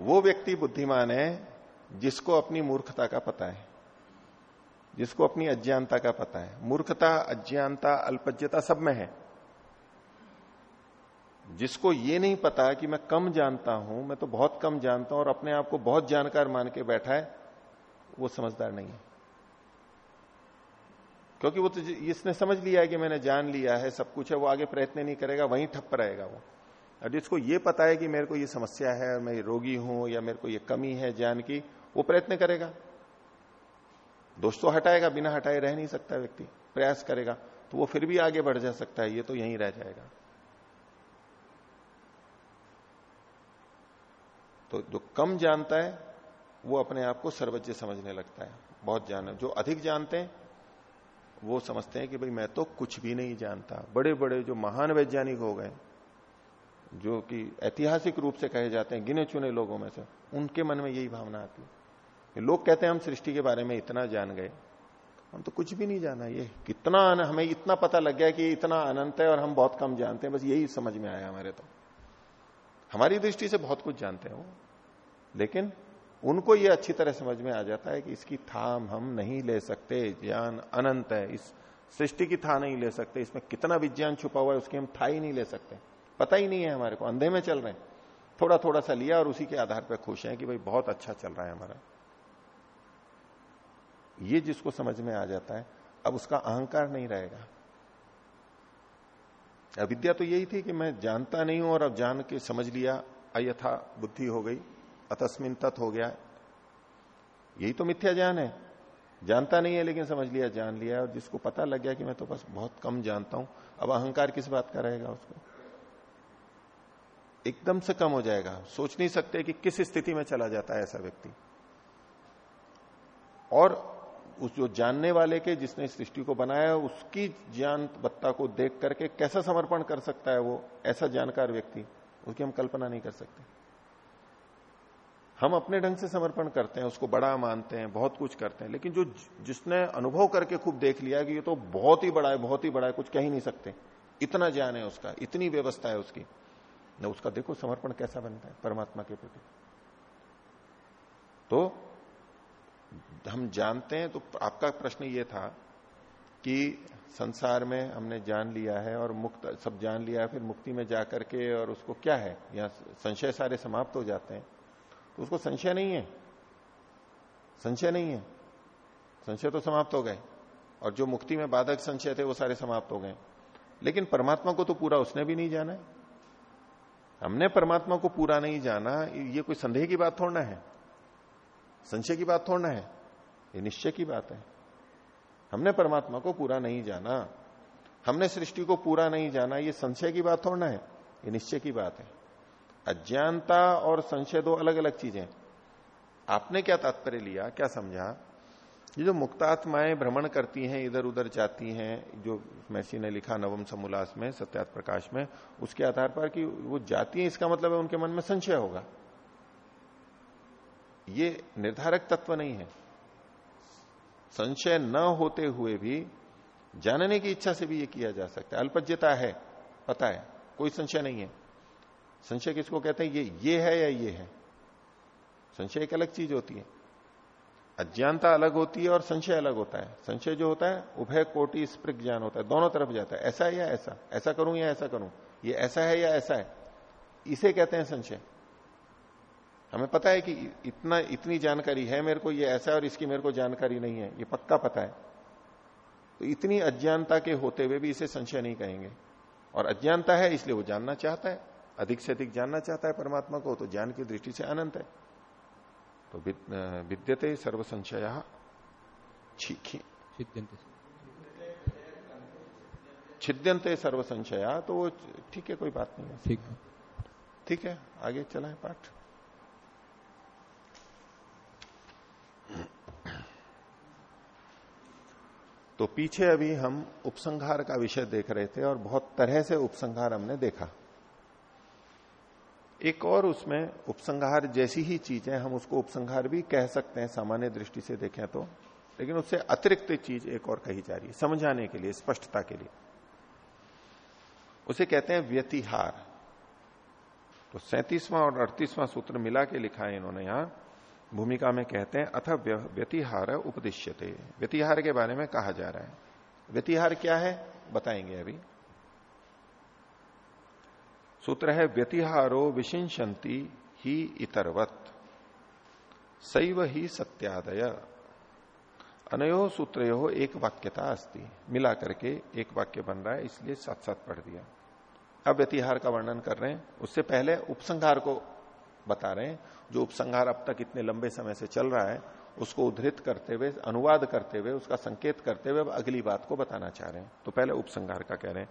S1: वो व्यक्ति बुद्धिमान है जिसको अपनी मूर्खता का पता है। जिसको अपनी अज्ञानता का पता है। मूर्खता, अज्ञानता, अल्पज्ञता सब में है। जिसको ये नहीं पता कि मैं कम जानता हूँ, मैं तो बहुत कम जानता हूँ और अपने आप को बहुत जानकार मान के बैठा है, वो समझदार नहीं है। क्योंकि वो तो इसने समझ लिया है कि मैंने जान लिया है, सब कुछ है, वो आगे प्रयत्न नहीं करेगा, वहीं ठप्प रहेगा वो। और जिसको ये पता है कि मेरे को ये समस्या है, मैं रोगी हूँ या मेरे को ये कमी है ज्ञान की, वो प्रयत्न करेगा। दोष तो हटाएगा, बिना हटाए रह नहीं सकता व्यक्ति, प्रयास करेगा तो वो फिर भी आगे बढ़ जा सकता है, ये तो यहीं रह जाएगा। तो जो कम जानता है, वो अपने आप को सर्वज्ञ समझने लगता है, बहुत जान जो अधिक जानते हैं, वो समझते हैं कि भाई मैं तो कुछ भी नहीं जानता। बड़े बड़े जो महान वैज्ञानिक हो गए जो कि ऐतिहासिक रूप से कहे जाते हैं, गिने चुने लोगों में से, उनके मन में यही भावना आती है। लोग कहते हैं, हम सृष्टि के बारे में इतना जान गए। हम तो कुछ भी नहीं जाना। ये कितना हमें इतना पता लग गया कि इतना अनंत है और हम बहुत कम जानते हैं। बस यही समझ में आया हमारे तो। हमारी दृष्टि से बहुत कुछ जानते हैं वो। लेकिन उनको ये अच्छी तरह समझ में आ जाता है कि इसकी थाम हम नहीं ले सकते। ज्ञान अनंत है। इस सृष्टि की था नहीं ले सकते। इसमें कितना विज्ञान छुपा हुआ है, उसकी हम था ही नहीं ले सकते। पता ही नहीं है हमारे को, अंधे में चल रहे हैं। थोड़ा थोड़ा सा लिया और उसी के आधार पर खुश हैं कि भाई बहुत अच्छा चल रहा है हमारा। ये जिसको समझ में आ जाता है, अब उसका अहंकार नहीं रहेगा। अविद्या तो यही थी कि मैं जानता नहीं हूँ और अब जान के समझ लिया, अयथा बुद्धि हो गई, अतस्मिन तत् हो गया। यही तो मिथ्या ज्ञान है। जानता नहीं है लेकिन समझ लिया, जान लिया और जिसको पता लग गया कि मैं तो बस बहुत कम जानता हूँ, अब अहंकार किस बात का रहेगा उसको? एकदम से कम हो जाएगा। सोच नहीं सकते कि किस स्थिति में चला जाता है ऐसा व्यक्ति। और उस जो जानने वाले के जिसने सृष्टि को बनाया उसकी ज्ञान बत्ता को देख करके कैसा समर्पण कर सकता है वो, ऐसा जानकार व्यक्ति उसकी हम कल्पना नहीं कर सकते। हम अपने ढंग से समर्पण करते हैं, उसको बड़ा मानते हैं, बहुत कुछ करते हैं, लेकिन जो जिसने अनुभव करके खूब देख लिया कि ये तो बहुत ही बड़ा है, बहुत ही बड़ा है, कुछ कह ही नहीं सकते। इतना ज्ञान है उसका, इतनी व्यवस्था है उसकी। न उसका देखो समर्पण कैसा बनता है, परमात्मा के प्रति। तो हम जानते हैं तो आपका प्रश्न ये था कि संसार में हमने जान लिया है और मुक्त, सब जान लिया है, फिर मुक्ति में जाकर के और उसको क्या है? या संशय सारे समाप्त हो जाते हैं। तो उसको संशय नहीं है। संशय नहीं है। संशय तो समाप्त हो गए। और जो मुक्ति में बाधक संशय थे, वो सारे समाप्त हो गए। लेकिन परमात्मा को तो पूरा उसने भी नहीं जाना है। हमने परमात्मा को पूरा नहीं जाना, ये कोई संदेह की बात थोड़ना है। संशय की बात थोड़ना है। ये निश्चय की बात है। हमने परमात्मा को पूरा नहीं जाना, हमने सृष्टि को पूरा नहीं जाना, ये संशय की बात थोड़ना है। ये निश्चय की बात है। अज्ञानता और संशय दो अलग अलग चीज़ें आपने क्या तात्पर्य लिया, क्या समझा? ये जो मुक्तात्माएँ भ्रमण करती हैं इधर उधर जाती हैं, जो मैसी ने लिखा नवम समोल्लास में सत्यात प्रकाश में, उसके आधार पर कि वो जाती हैं, इसका मतलब है उनके मन में संशय होगा। ये निर्धारक तत्व नहीं है। संशय न होते हुए भी जानने की इच्छा से भी ये किया जा सकता है। अल्पज्यता है, पता है, कोई संशय नहीं है। संशय किसको कहते हैं? ये ये है या ये है? संशय एक अलग चीज़ होती है। अज्ञानता अलग होती है और संशय अलग होता है। संशय जो होता है, उभय कोटि स्पृक ज्ञान होता है। दोनों तरफ़ जाता है। ऐसा है या ऐसा? ऐसा करूँ या ऐसा करूँ? ये ऐसा है या ऐसा है? इसे कहते हैं संशय। हमें पता है कि इतना, इतनी जानकारी है मेरे को, ये ऐसा है और इसकी मेरे को जानकारी नहीं है। ये पक्का पता है। तो इतनी अज्ञानता के होते हुए भी इसे संशय नहीं कहेंगे। और अज्ञानता है, इसलिए वो जानना चाहता है। अधिक से अधिक जानना चाहता है परमात्मा को तो ज्ञान की दृष्टि से अनंत है। तो विद्यते सर्व संशय छिद्यंते सर्व संशया तो वो ठीक है कोई बात नहीं है।
S5: ठीक है।
S1: ठीक है आगे चला है पाठ। तो पीछे अभी हम उपसंहार का विषय देख रहे थे और बहुत तरह से उपसंहार हमने देखा। एक और उसमें उपसंहार जैसी ही चीज़ें, हम उसको उपसंहार भी कह सकते हैं सामान्य दृष्टि से देखें तो लेकिन उससे अतिरिक्त चीज़ एक और कही जा रही है, समझाने के लिए, स्पष्टता के लिए। उसे कहते हैं व्यतिहार। तो सैतीसवां और अड़तीसवां सूत्र मिला के लिखा है इन्होंने यहाँ, भूमिका में कहते हैं, अथ व्यतिहार उपदिश्यते। व्यतिहार के बारे में कहा जा रहा है। व्यतिहार क्या है? बताएँगे अभी। सूत्र है, व्यतिहारो विशिंशंति ही इतरवत। सैव ही सत्यादय। अनयो सूत्र एक वाक्यता अस्ति। मिला करके एक वाक्य बन रहा है, इसलिए साथ साथ पढ़ दिया। अब व्यतिहार का वर्णन कर रहे हैं। उससे पहले उपसंहार को बता रहे हैं। जो उपसंहार अब तक इतने लंबे समय से चल रहा है, उसको उद्धृत करते हुए, अनुवाद करते हुए, उसका संकेत करते हुए अब अगली बात को बताना चाह रहे हैं। तो पहले उपसंहार का कह रहे हैं।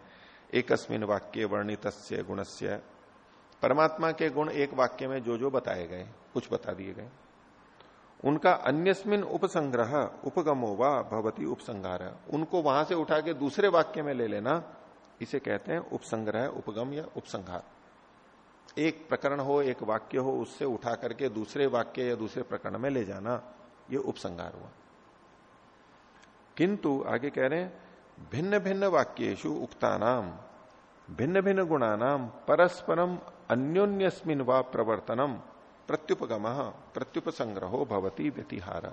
S1: एकस्मिन वाक्य वर्णित गुणस्य। परमात्मा के गुण एक वाक्य में जो जो बताए गए, कुछ बता दिए गए। उनका अन्यस्मिन उपसंग्रह, उपगमो व भवती उपसंहार उनको वहाँ से उठा के दूसरे वाक्य में ले लेना। इसे कहते हैं उपसंग्रह, उपगम या उपसंहार। एक प्रकरण हो, एक वाक्य हो, उससे उठा करके दूसरे वाक्य या दूसरे प्रकरण में ले जाना। ये उपसंहार हुआ। किंतु आगे कह रहे हैं भिन्न भिन्न वाक्येशु उक्तानाम भिन्न भिन्न गुणानाम परस्परम अन्योन्यस्मिन व प्रवर्तनम प्रत्युपगम प्रत्युप संग्रहो भवती व्यतिहार।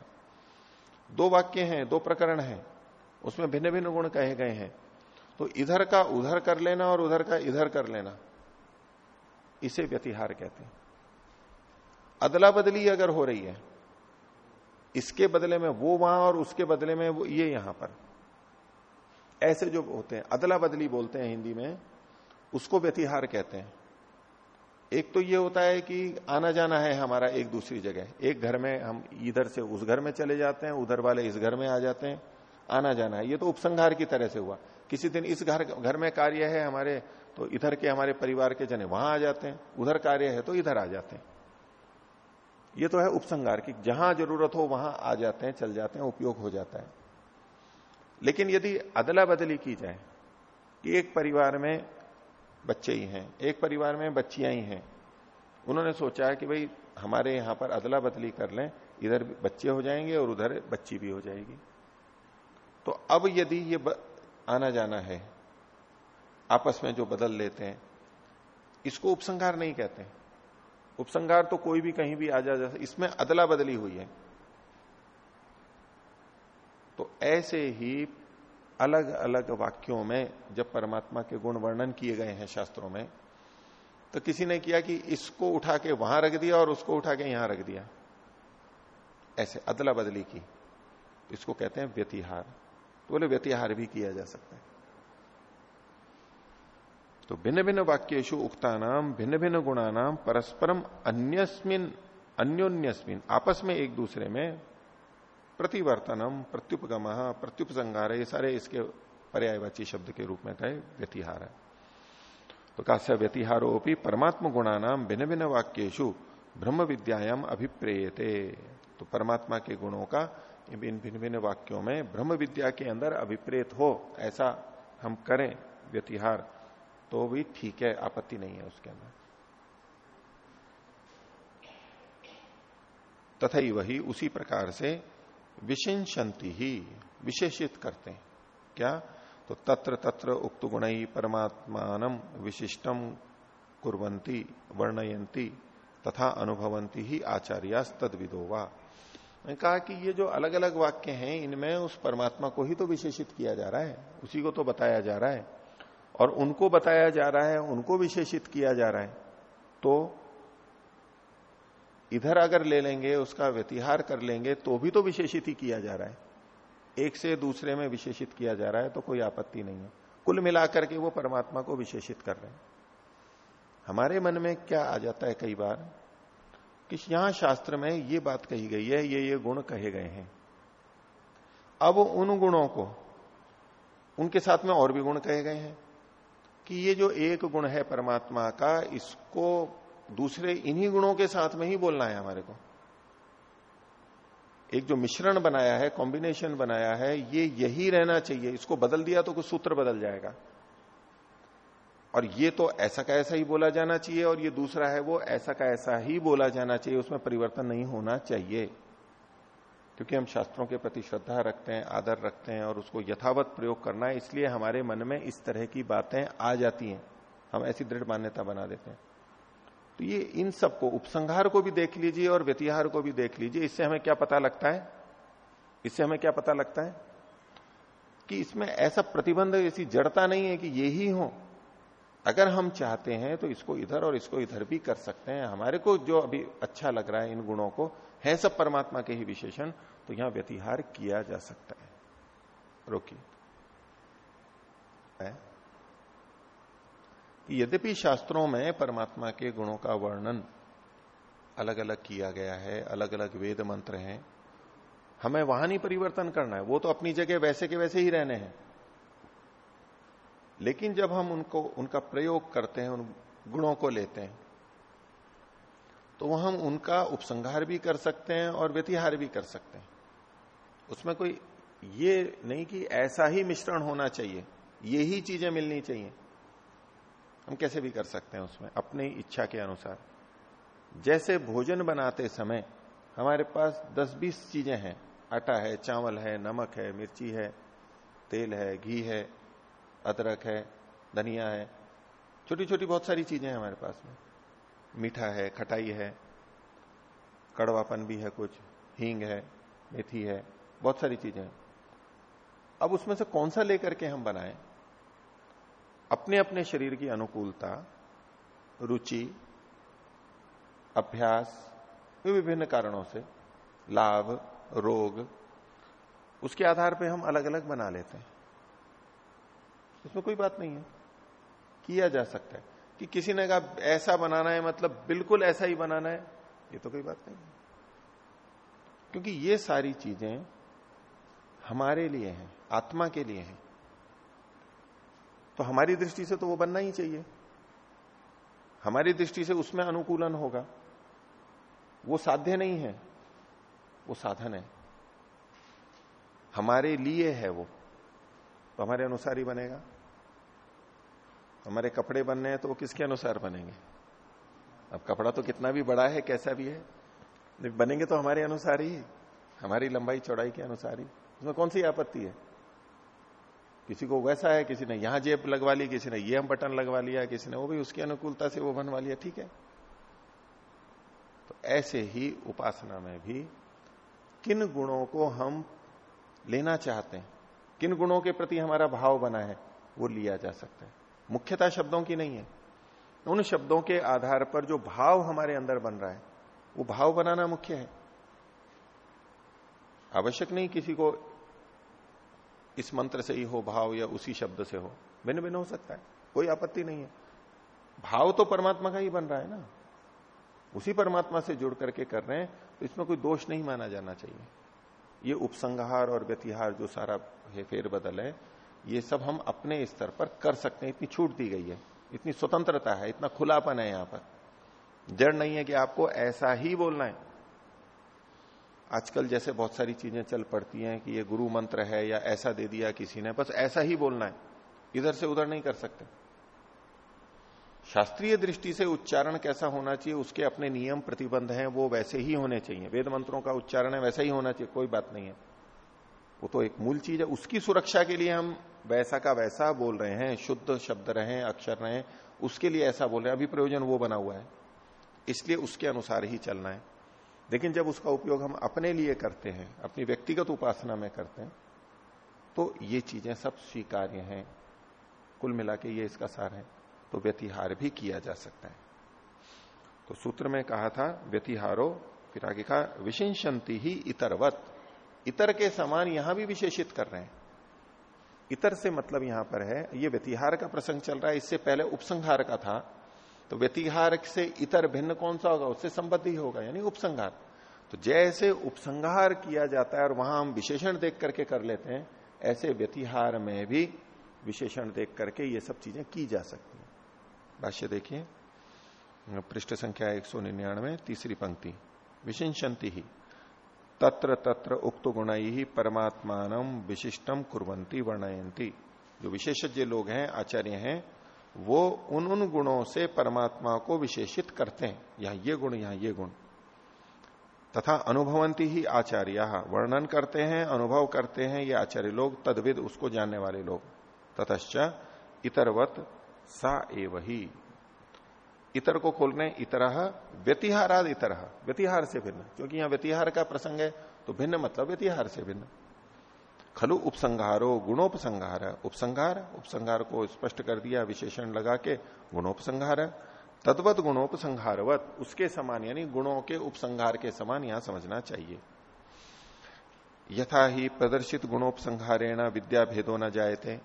S1: दो वाक्य हैं, दो प्रकरण हैं, उसमें भिन्न भिन्न गुण कहे गए हैं। तो इधर का उधर कर लेना और उधर का इधर कर लेना, इसे व्यतिहार कहते हैं। अदला बदली अगर हो रही है, इसके बदले में वो वहाँ और उसके बदले में वो ये यहाँ पर। ऐसे जो होते हैं, अदला बदली बोलते हैं हिंदी में, उसको व्यतिहार कहते हैं। एक तो ये होता है कि आना जाना है हमारा एक दूसरी जगह। एक घर में हम इधर से उस घर में चले जाते हैं, उधर वाले इस घर में आ जाते हैं, आना जाना है। ये तो उपसंहार की तरह से हुआ। किसी दिन इस घर घर में कार्य है हमारे तो इधर के हमारे परिवार के जने वहाँ आ जाते हैं, उधर कार्य है तो इधर आ जाते हैं। ये तो है उपसंगार की जहाँ ज़रूरत हो वहाँ आ जाते हैं, चल जाते हैं, उपयोग हो जाता है। लेकिन यदि अदला बदली की जाए, कि एक परिवार में बच्चे ही हैं, एक परिवार में बच्चियाँ ही हैं, उन्होंने सोचा है कि भाई हमारे यहाँ पर अदला बदली कर लें, इधर बच्चे हो जाएँगे और उधर बच्ची भी हो जाएगी। तो अब यदि ये आना जाना है, आपस में जो बदल लेते हैं, इसको उपसंहार नहीं कहते उपसंहार तो कोई भी कहीं भी आ जा इसमें अदला बदली हुई है। तो ऐसे ही अलग अलग वाक्यों में जब परमात्मा के गुण वर्णन किए गए हैं शास्त्रों में तो किसी ने किया कि इसको उठा के वहाँ रख दिया और उसको उठा के यहाँ रख दिया। ऐसे अदला बदली की। इसको कहते हैं व्यतिहार। तो बोले, व्यतिहार भी किया जा सकता है। तो भिन्न भिन्न वाक्यु उक्ता नाम भिन्न भिन्न गुणा नाम परस्परम अन्यस्मिन, अन्योन्यस्मिन, आपस में एक दूसरे में प्रतिवर्तनम, प्रत्युपगम प्रत्युपसंगार ये सारे इसके पर्यायवाची शब्द के रूप में कहे, व्यतिहार है। तो काश्य व्यतिहारोपी परमात्म गुणा नाम भिन्न भिन्न वाक्यु ब्रह्म विद्यायाम अभिप्रेयते। तो परमात्मा के गुणों का इन भिन्न भिन्न वाक्यों में ब्रह्म विद्या के अंदर अभिप्रेत हो, ऐसा हम करें, व्यतिहार तो भी ठीक है, आपत्ति नहीं है उसके अंदर। तथा वही उसी प्रकार से विशेषंति ही, विशेषित करते हैं। क्या? तो तत्र तत्र उक्त गुण परमात्मान विशिष्टम कुरंती वर्णयंती तथा अनुभवंती ही आचार्य तद विदोवा कहा कि ये जो अलग अलग वाक्य हैं, इनमें उस परमात्मा को ही तो विशेषित किया जा रहा है। उसी को तो बताया जा रहा है। और उनको बताया जा रहा है, उनको विशेषित किया जा रहा है। तो इधर अगर ले लेंगे, उसका व्यतिहार कर लेंगे तो भी तो विशेषित ही किया जा रहा है। एक से दूसरे में विशेषित किया जा रहा है तो कोई आपत्ति नहीं है। कुल मिलाकर के वो परमात्मा को विशेषित कर रहे हैं। हमारे मन में क्या आ जाता है कई बार? कि यहाँ शास्त्र में ये बात कही गई है, ये ये गुण कहे गए हैं। अब उन गुणों को, उनके साथ में और भी गुण कहे गए हैं। कि ये जो एक गुण है परमात्मा का, इसको दूसरे इन्हीं गुणों के साथ में ही बोलना है हमारे को। एक जो मिश्रण बनाया है कॉम्बिनेशन बनाया है, ये यही रहना चाहिए। इसको बदल दिया तो कुछ सूत्र बदल जाएगा। और ये तो ऐसा का ऐसा ही बोला जाना चाहिए और ये दूसरा है वो ऐसा का ऐसा ही बोला जाना चाहिए, उसमें परिवर्तन नहीं होना चाहिए। क्योंकि हम शास्त्रों के प्रति श्रद्धा रखते हैं, आदर रखते हैं और उसको यथावत प्रयोग करना है, इसलिए हमारे मन में इस तरह की बातें आ जाती हैं। हम ऐसी दृढ़ मान्यता बना देते हैं। तो ये इन सबको, उपसंहार को भी देख लीजिए और व्यतिहार को भी देख लीजिए। इससे हमें क्या पता लगता है? इससे हमें क्या पता लगता है कि इसमें ऐसा प्रतिबंध, ऐसी जड़ता नहीं है कि ये ही हो। अगर हम चाहते हैं तो इसको इधर और इसको इधर भी कर सकते हैं। हमारे को जो अभी अच्छा लग रहा है इन गुणों को, है सब परमात्मा के ही विशेषण तो यहाँ व्यतिहार किया जा सकता है। रोकिए। यद्यपि शास्त्रों में परमात्मा के गुणों का वर्णन अलग अलग किया गया है अलग अलग वेद मंत्र हैं, हमें वहाँ नहीं परिवर्तन करना है। वो तो अपनी जगह वैसे के वैसे ही रहने हैं। लेकिन जब हम उनको, उनका प्रयोग करते हैं, उन गुणों को लेते हैं तो हम उनका उपसंहार भी कर सकते हैं और व्यतिहार भी कर सकते हैं। उसमें कोई ये नहीं कि ऐसा ही मिश्रण होना चाहिए, ये ही चीज़ें मिलनी चाहिए। हम कैसे भी कर सकते हैं उसमें, अपनी इच्छा के अनुसार। जैसे भोजन बनाते समय हमारे पास 10-20 चीज़ें हैं। आटा है, चावल है, नमक है, मिर्ची है, तेल है, घी है, अदरक है, धनिया है। छोटी छोटी बहुत सारी चीज़ें हैं हमारे पास में। मीठा है, खटाई है, कड़वापन भी है कुछ, हींग है, मेथी है, बहुत सारी चीज़ें हैं। अब उसमें से कौन सा लेकर के हम बनाएँ? अपने अपने शरीर की अनुकूलता, रुचि, अभ्यास विभिन्न कारणों से, लाभ, रोग, उसके आधार पे हम अलग अलग बना लेते हैं। इसमें कोई बात नहीं है। किया जा सकता है कि किसी ने कहा, ऐसा बनाना है मतलब बिल्कुल ऐसा ही बनाना है। ये तो कोई बात नहीं है। क्योंकि ये सारी चीज़ें हमारे लिए हैं, आत्मा के लिए हैं। तो हमारी दृष्टि से तो वो बनना ही चाहिए। हमारी दृष्टि से उसमें अनुकूलन होगा। वो साध्य नहीं है। वो साधन है। हमारे लिए है वो। तो हमारे अनुसार ही बनेगा। हमारे कपड़े बनने हैं तो वो किसके अनुसार बनेंगे? अब कपड़ा तो कितना भी बड़ा है, कैसा भी है। बनेंगे तो हमारे अनुसार ही। हमारी लंबाई, चौड़ाई के अनुसार ही। उसमें कौन सी आपत्ति है? किसी को वैसा है, किसी ने यहाँ जेब लगवा ली, किसी ने ये हम बटन लगवा लिया, किसी ने वो भी उसकी अनुकूलता से वो बनवा लिया, ठीक है? तो ऐसे ही उपासना में भी किन गुणों को हम लेना चाहते हैं, किन गुणों के प्रति हमारा भाव बना है, वो लिया जा सकता है। मुख्यता शब्दों की नहीं है। उन शब्दों के आधार पर जो भाव हमारे अंदर बन रहा है, वो भाव बनाना मुख्य है। आवश्यक नहीं किसी को इस मंत्र से ही हो, भाव या उसी शब्द से हो। भिन्न भिन्न हो सकता है, कोई आपत्ति नहीं है। भाव तो परमात्मा का ही बन रहा है ना। उसी परमात्मा से जुड़ करके कर रहे हैं तो इसमें कोई दोष नहीं माना जाना चाहिए। ये उपसंहार और व्यतिहार जो सारा फेर बदल है, ये सब हम अपने स्तर पर कर सकते हैं। इतनी छूट दी गई है, इतनी स्वतंत्रता है, इतना खुलापन है यहाँ पर। जड़ नहीं है कि आपको ऐसा ही बोलना है। आजकल जैसे बहुत सारी चीज़ें चल पड़ती हैं कि ये गुरु मंत्र है या ऐसा दे दिया किसी ने, बस ऐसा ही बोलना है। इधर से उधर नहीं कर सकते। शास्त्रीय दृष्टि से उच्चारण कैसा होना चाहिए, उसके अपने नियम प्रतिबंध हैं, वो वैसे ही होने चाहिए। वेद मंत्रों का उच्चारण है, वैसा ही होना चाहिए, कोई बात नहीं है। वो तो एक मूल चीज़ है, उसकी सुरक्षा के लिए हम वैसा का वैसा बोल रहे हैं, शुद्ध शब्द रहे, अक्षर रहे, उसके लिए ऐसा बोल रहे हैं। अभी प्रयोजन वो बना हुआ है, इसलिए उसके अनुसार ही चलना है। लेकिन जब उसका उपयोग हम अपने लिए करते हैं, अपनी व्यक्तिगत उपासना में करते हैं तो ये चीज़ें सब स्वीकार्य हैं। कुल मिला के ये इसका सार है। तो व्यतिहार भी किया जा सकता है। तो सूत्र में कहा था, व्यतिहारो, फिर आगे कहा विशेषंति ही इतरवत। इतर के समान यहाँ भी विशेषित कर रहे हैं। इतर से मतलब यहाँ पर है, ये व्यतिहार का प्रसंग चल रहा है, इससे पहले उपसंहार का था। तो व्यतिहार से इतर भिन्न कौन सा होगा? उससे संबद्ध ही होगा, यानी उपसंहार। तो जैसे उपसंहार किया जाता है और वहाँ हम विशेषण देख करके कर लेते हैं, ऐसे व्यतिहार में भी विशेषण देख करके ये सब चीज़ें की जा सकती है। भाष्य देखिए। पृष्ठ संख्या एक सौ निन्यानवे, तीसरी पंक्ति। विशेषंति ही। तत्र तत्र उक्त गुण ही परमात्मान विशिष्टम कुरंती वर्णयंती जो विशेषज्ञ लोग हैं, आचार्य हैं वो उन उन गुणों से परमात्मा को विशेषित करते हैं। यहाँ ये गुण, यहाँ ये गुण। तथा अनुभवंती ही आचार्य वर्णन करते हैं, अनुभव करते हैं ये आचार्य लोग, तदविद उसको जानने वाले लोग। ततश्च इतरवत सा एव ही इतर को खोलने रहे इतर व्यतिहाराद इतर। व्यतिहार से भिन्न, क्योंकि यहाँ व्यतिहार का प्रसंग है तो भिन्न मतलब व्यतिहार से भिन्न। खलु उपसंहारो गुणोपसंहार। उपसंहार उपसंहार को स्पष्ट कर दिया, विशेषण लगा के गुणोपसंहार। तद्वत गुणोपसंहारवत, उसके समान, यानी गुणों के उपसंहार के समान यहाँ समझना चाहिए। यथा ही प्रदर्शित गुणोपसंहारेण विद्या भेदो न जाए थे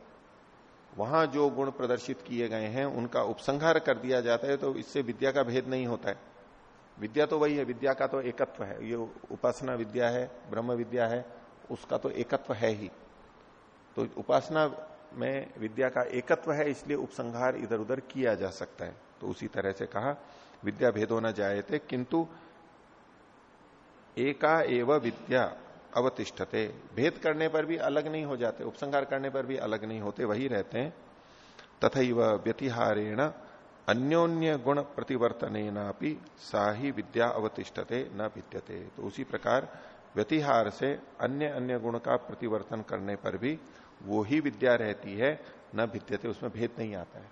S1: वहाँ जो गुण प्रदर्शित किए गए हैं, उनका उपसंहार कर दिया जाता है तो इससे विद्या का भेद नहीं होता है। विद्या तो वही है, विद्या का तो एकत्व है। ये उपासना विद्या है, ब्रह्म विद्या है उसका तो एकत्व है ही। तो उपासना में विद्या का एकत्व है, इसलिए उपसंहार इधर उधर किया जा सकता है। तो उसी तरह से कहा, विद्या भेदो न जाए थे किंतु एका एव विद्या अवतिष्ठते। भेद करने पर भी अलग नहीं हो जाते, उपसंहार करने पर भी अलग नहीं होते, वही रहते हैं। तथा व्यतिहारेण अन्योन्य गुण प्रतिवर्तन सा ही विद्या अवतिष्ठते न भिद्यते। तो उसी प्रकार व्यतिहार से अन्य अन्य गुण का प्रतिवर्तन करने पर भी वो ही विद्या रहती है, न भिद्यते उसमें भेद नहीं आता है।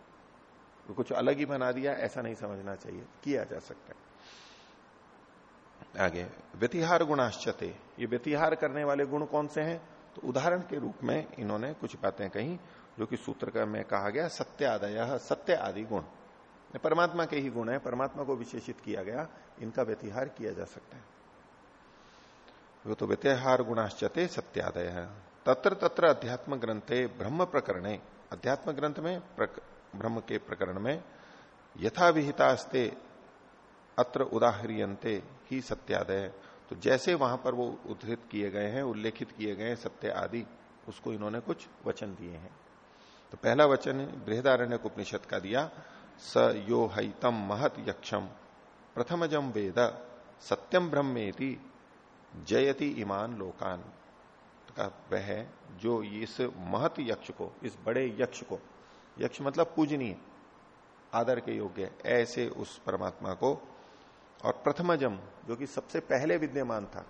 S1: तो कुछ अलग ही बना दिया, ऐसा नहीं समझना चाहिए, किया जा सकता है। आगे, व्यतिहार गुणाश्चते। ये व्यतिहार करने वाले गुण कौन से हैं? तो उदाहरण के रूप में इन्होंने कुछ बातें कही, जो कि सूत्र में कहा गया सत्य आदय सत्य आदि गुण। परमात्मा के ही गुण है, परमात्मा को विशेषित किया गया, इनका व्यतिहार किया जा सकता है। वो तो व्यतिहार गुणाश्चते सत्यादय। है तत्र तत्र अध्यात्म ग्रंथे ब्रह्म प्रकरण अध्यात्म ग्रंथ में प्रक, ब्रह्म के प्रकरण में यथा विहितास्ते अत्र उदाहरियंते ही सत्यादय। तो जैसे वहाँ पर वो उद्धृत किए गए हैं उल्लेखित किए गए सत्य आदि उसको इन्होंने कुछ वचन दिए हैं। तो पहला वचन बृहदारण्य उपनिषद का दिया स यो हितम महत यक्षम प्रथमजम वेद सत्यम ब्रह्मेति जयति ईमान लोकान। का वह जो इस महत यक्ष को, इस बड़े यक्ष को, यक्ष मतलब पूजनीय, आदर के योग्य, ऐसे उस परमात्मा को। और प्रथम जम जो कि सबसे पहले विद्यमान था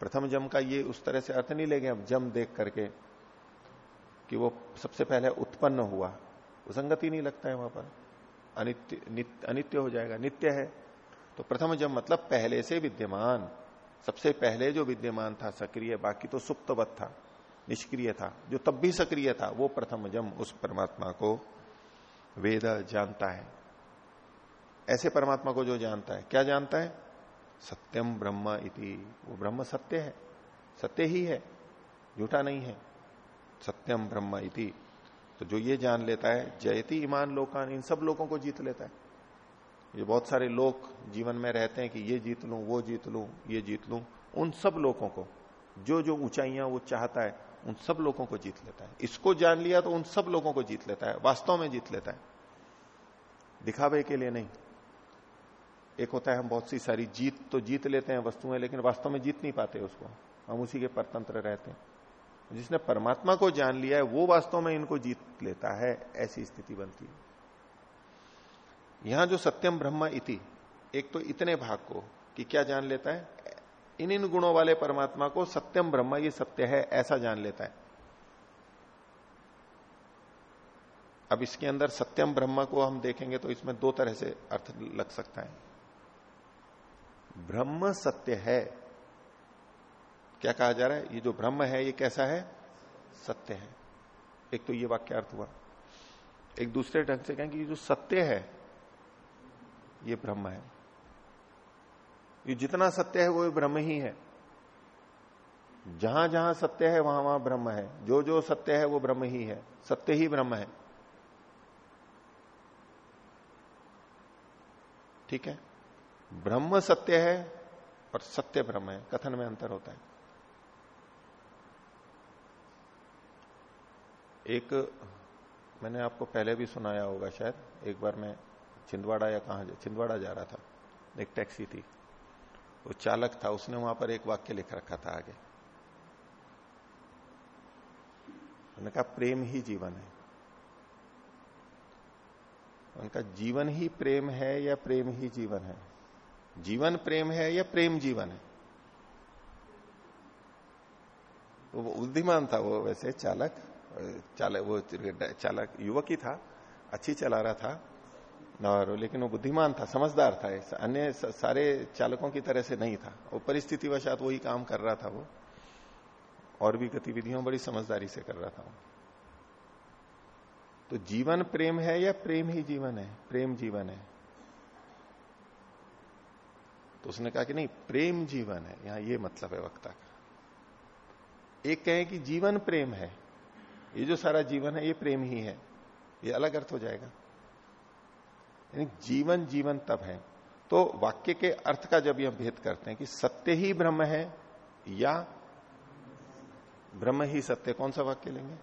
S1: प्रथम जम का ये उस तरह से अर्थ नहीं लेंगे अब जम देख करके कि वो सबसे पहले उत्पन्न हुआ। संगति नहीं लगता है वहाँ पर। अनित्य अनित्य हो जाएगा, नित्य है। तो प्रथम जम मतलब पहले से विद्यमान। सबसे पहले जो विद्यमान था, सक्रिय, बाकी तो सुप्तवत था, निष्क्रिय था, जो तब भी सक्रिय था, वो प्रथम जम उस परमात्मा को वेद जानता है। ऐसे परमात्मा को जो जानता है, क्या जानता है? सत्यम ब्रह्म इति। वो ब्रह्म सत्य है, सत्य ही है, झूठा नहीं है। सत्यम ब्रह्म इति। तो जो ये जान लेता है, जयती ईमान लोकान, इन सब लोगों को जीत लेता है। ये बहुत सारे लोग जीवन में रहते हैं कि ये जीत लू, वो जीत लू, ये जीत लू। उन सब लोगों को, जो जो ऊंचाइयाँ वो चाहता है, उन सब लोगों को जीत लेता है। इसको जान लिया तो उन सब लोगों को जीत लेता है, वास्तव में जीत लेता है। दिखावे के लिए नहीं। एक होता है हम बहुत सी सारी जीत तो जीत लेते हैं वस्तुएँ, लेकिन वास्तव में जीत नहीं पाते उसको। हम उसी के परतंत्र रहते हैं। जिसने परमात्मा को जान लिया है, वो वास्तव में इनको जीत लेता है, ऐसी स्थिति बनती है। यहाँ जो सत्यम ब्रह्म इति, एक तो इतने भाग को कि क्या जान लेता है? इन इन गुणों वाले परमात्मा को सत्यम ब्रह्म ये सत्य है, ऐसा जान लेता है। अब इसके अंदर सत्यम ब्रह्म को हम देखेंगे तो इसमें दो तरह से अर्थ लग सकता है। ब्रह्म सत्य है। क्या कहा जा रहा है? ये जो ब्रह्म है, ये कैसा है? सत्य है। एक तो ये वाक्य अर्थ हुआ। एक दूसरे ढंग से कहें कि ये जो सत्य है ये ब्रह्म है। ये जितना सत्य है, वो ब्रह्म ही है। जहाँ जहाँ सत्य है, वहाँ वहाँ ब्रह्म है। जो जो सत्य है, वो ब्रह्म ही है। सत्य ही ब्रह्म है। ठीक है? ब्रह्म सत्य है और सत्य ब्रह्म है। कथन में अंतर होता है। एक, मैंने आपको पहले भी सुनाया होगा शायद, एक बार मैं छिंदवाड़ा या कहा छिंदवाड़ा जा रहा था। एक टैक्सी थी। वो चालक था, उसने वहाँ पर एक वाक्य लिख रखा था आगे। उन्होंने कहा, प्रेम ही जीवन है। उनका जीवन ही प्रेम है या प्रेम ही जीवन है? जीवन प्रेम है या प्रेम जीवन है? तो वो बुद्धिमान था वो वैसे चालक चालक, वो चालक युवक ही था, अच्छी चला रहा था। और लेकिन वो बुद्धिमान था, समझदार था अन्य सारे चालकों की तरह से नहीं था। वो परिस्थिति वशात वही काम कर रहा था वो। और भी गतिविधियों बड़ी समझदारी से कर रहा था तो जीवन प्रेम है या प्रेम ही जीवन है? प्रेम जीवन है। तो उसने कहा कि नहीं, प्रेम जीवन है। यहाँ ये मतलब है वक्ता का। एक कहे कि जीवन प्रेम है। ये जो सारा जीवन है, ये प्रेम ही है। ये अलग अर्थ हो जाएगा। यानी जीवन जीवन तब है। तो वाक्य के अर्थ का जब यह भेद करते हैं कि सत्य ही ब्रह्म है या ब्रह्म ही सत्य, कौन सा वाक्य लेंगे?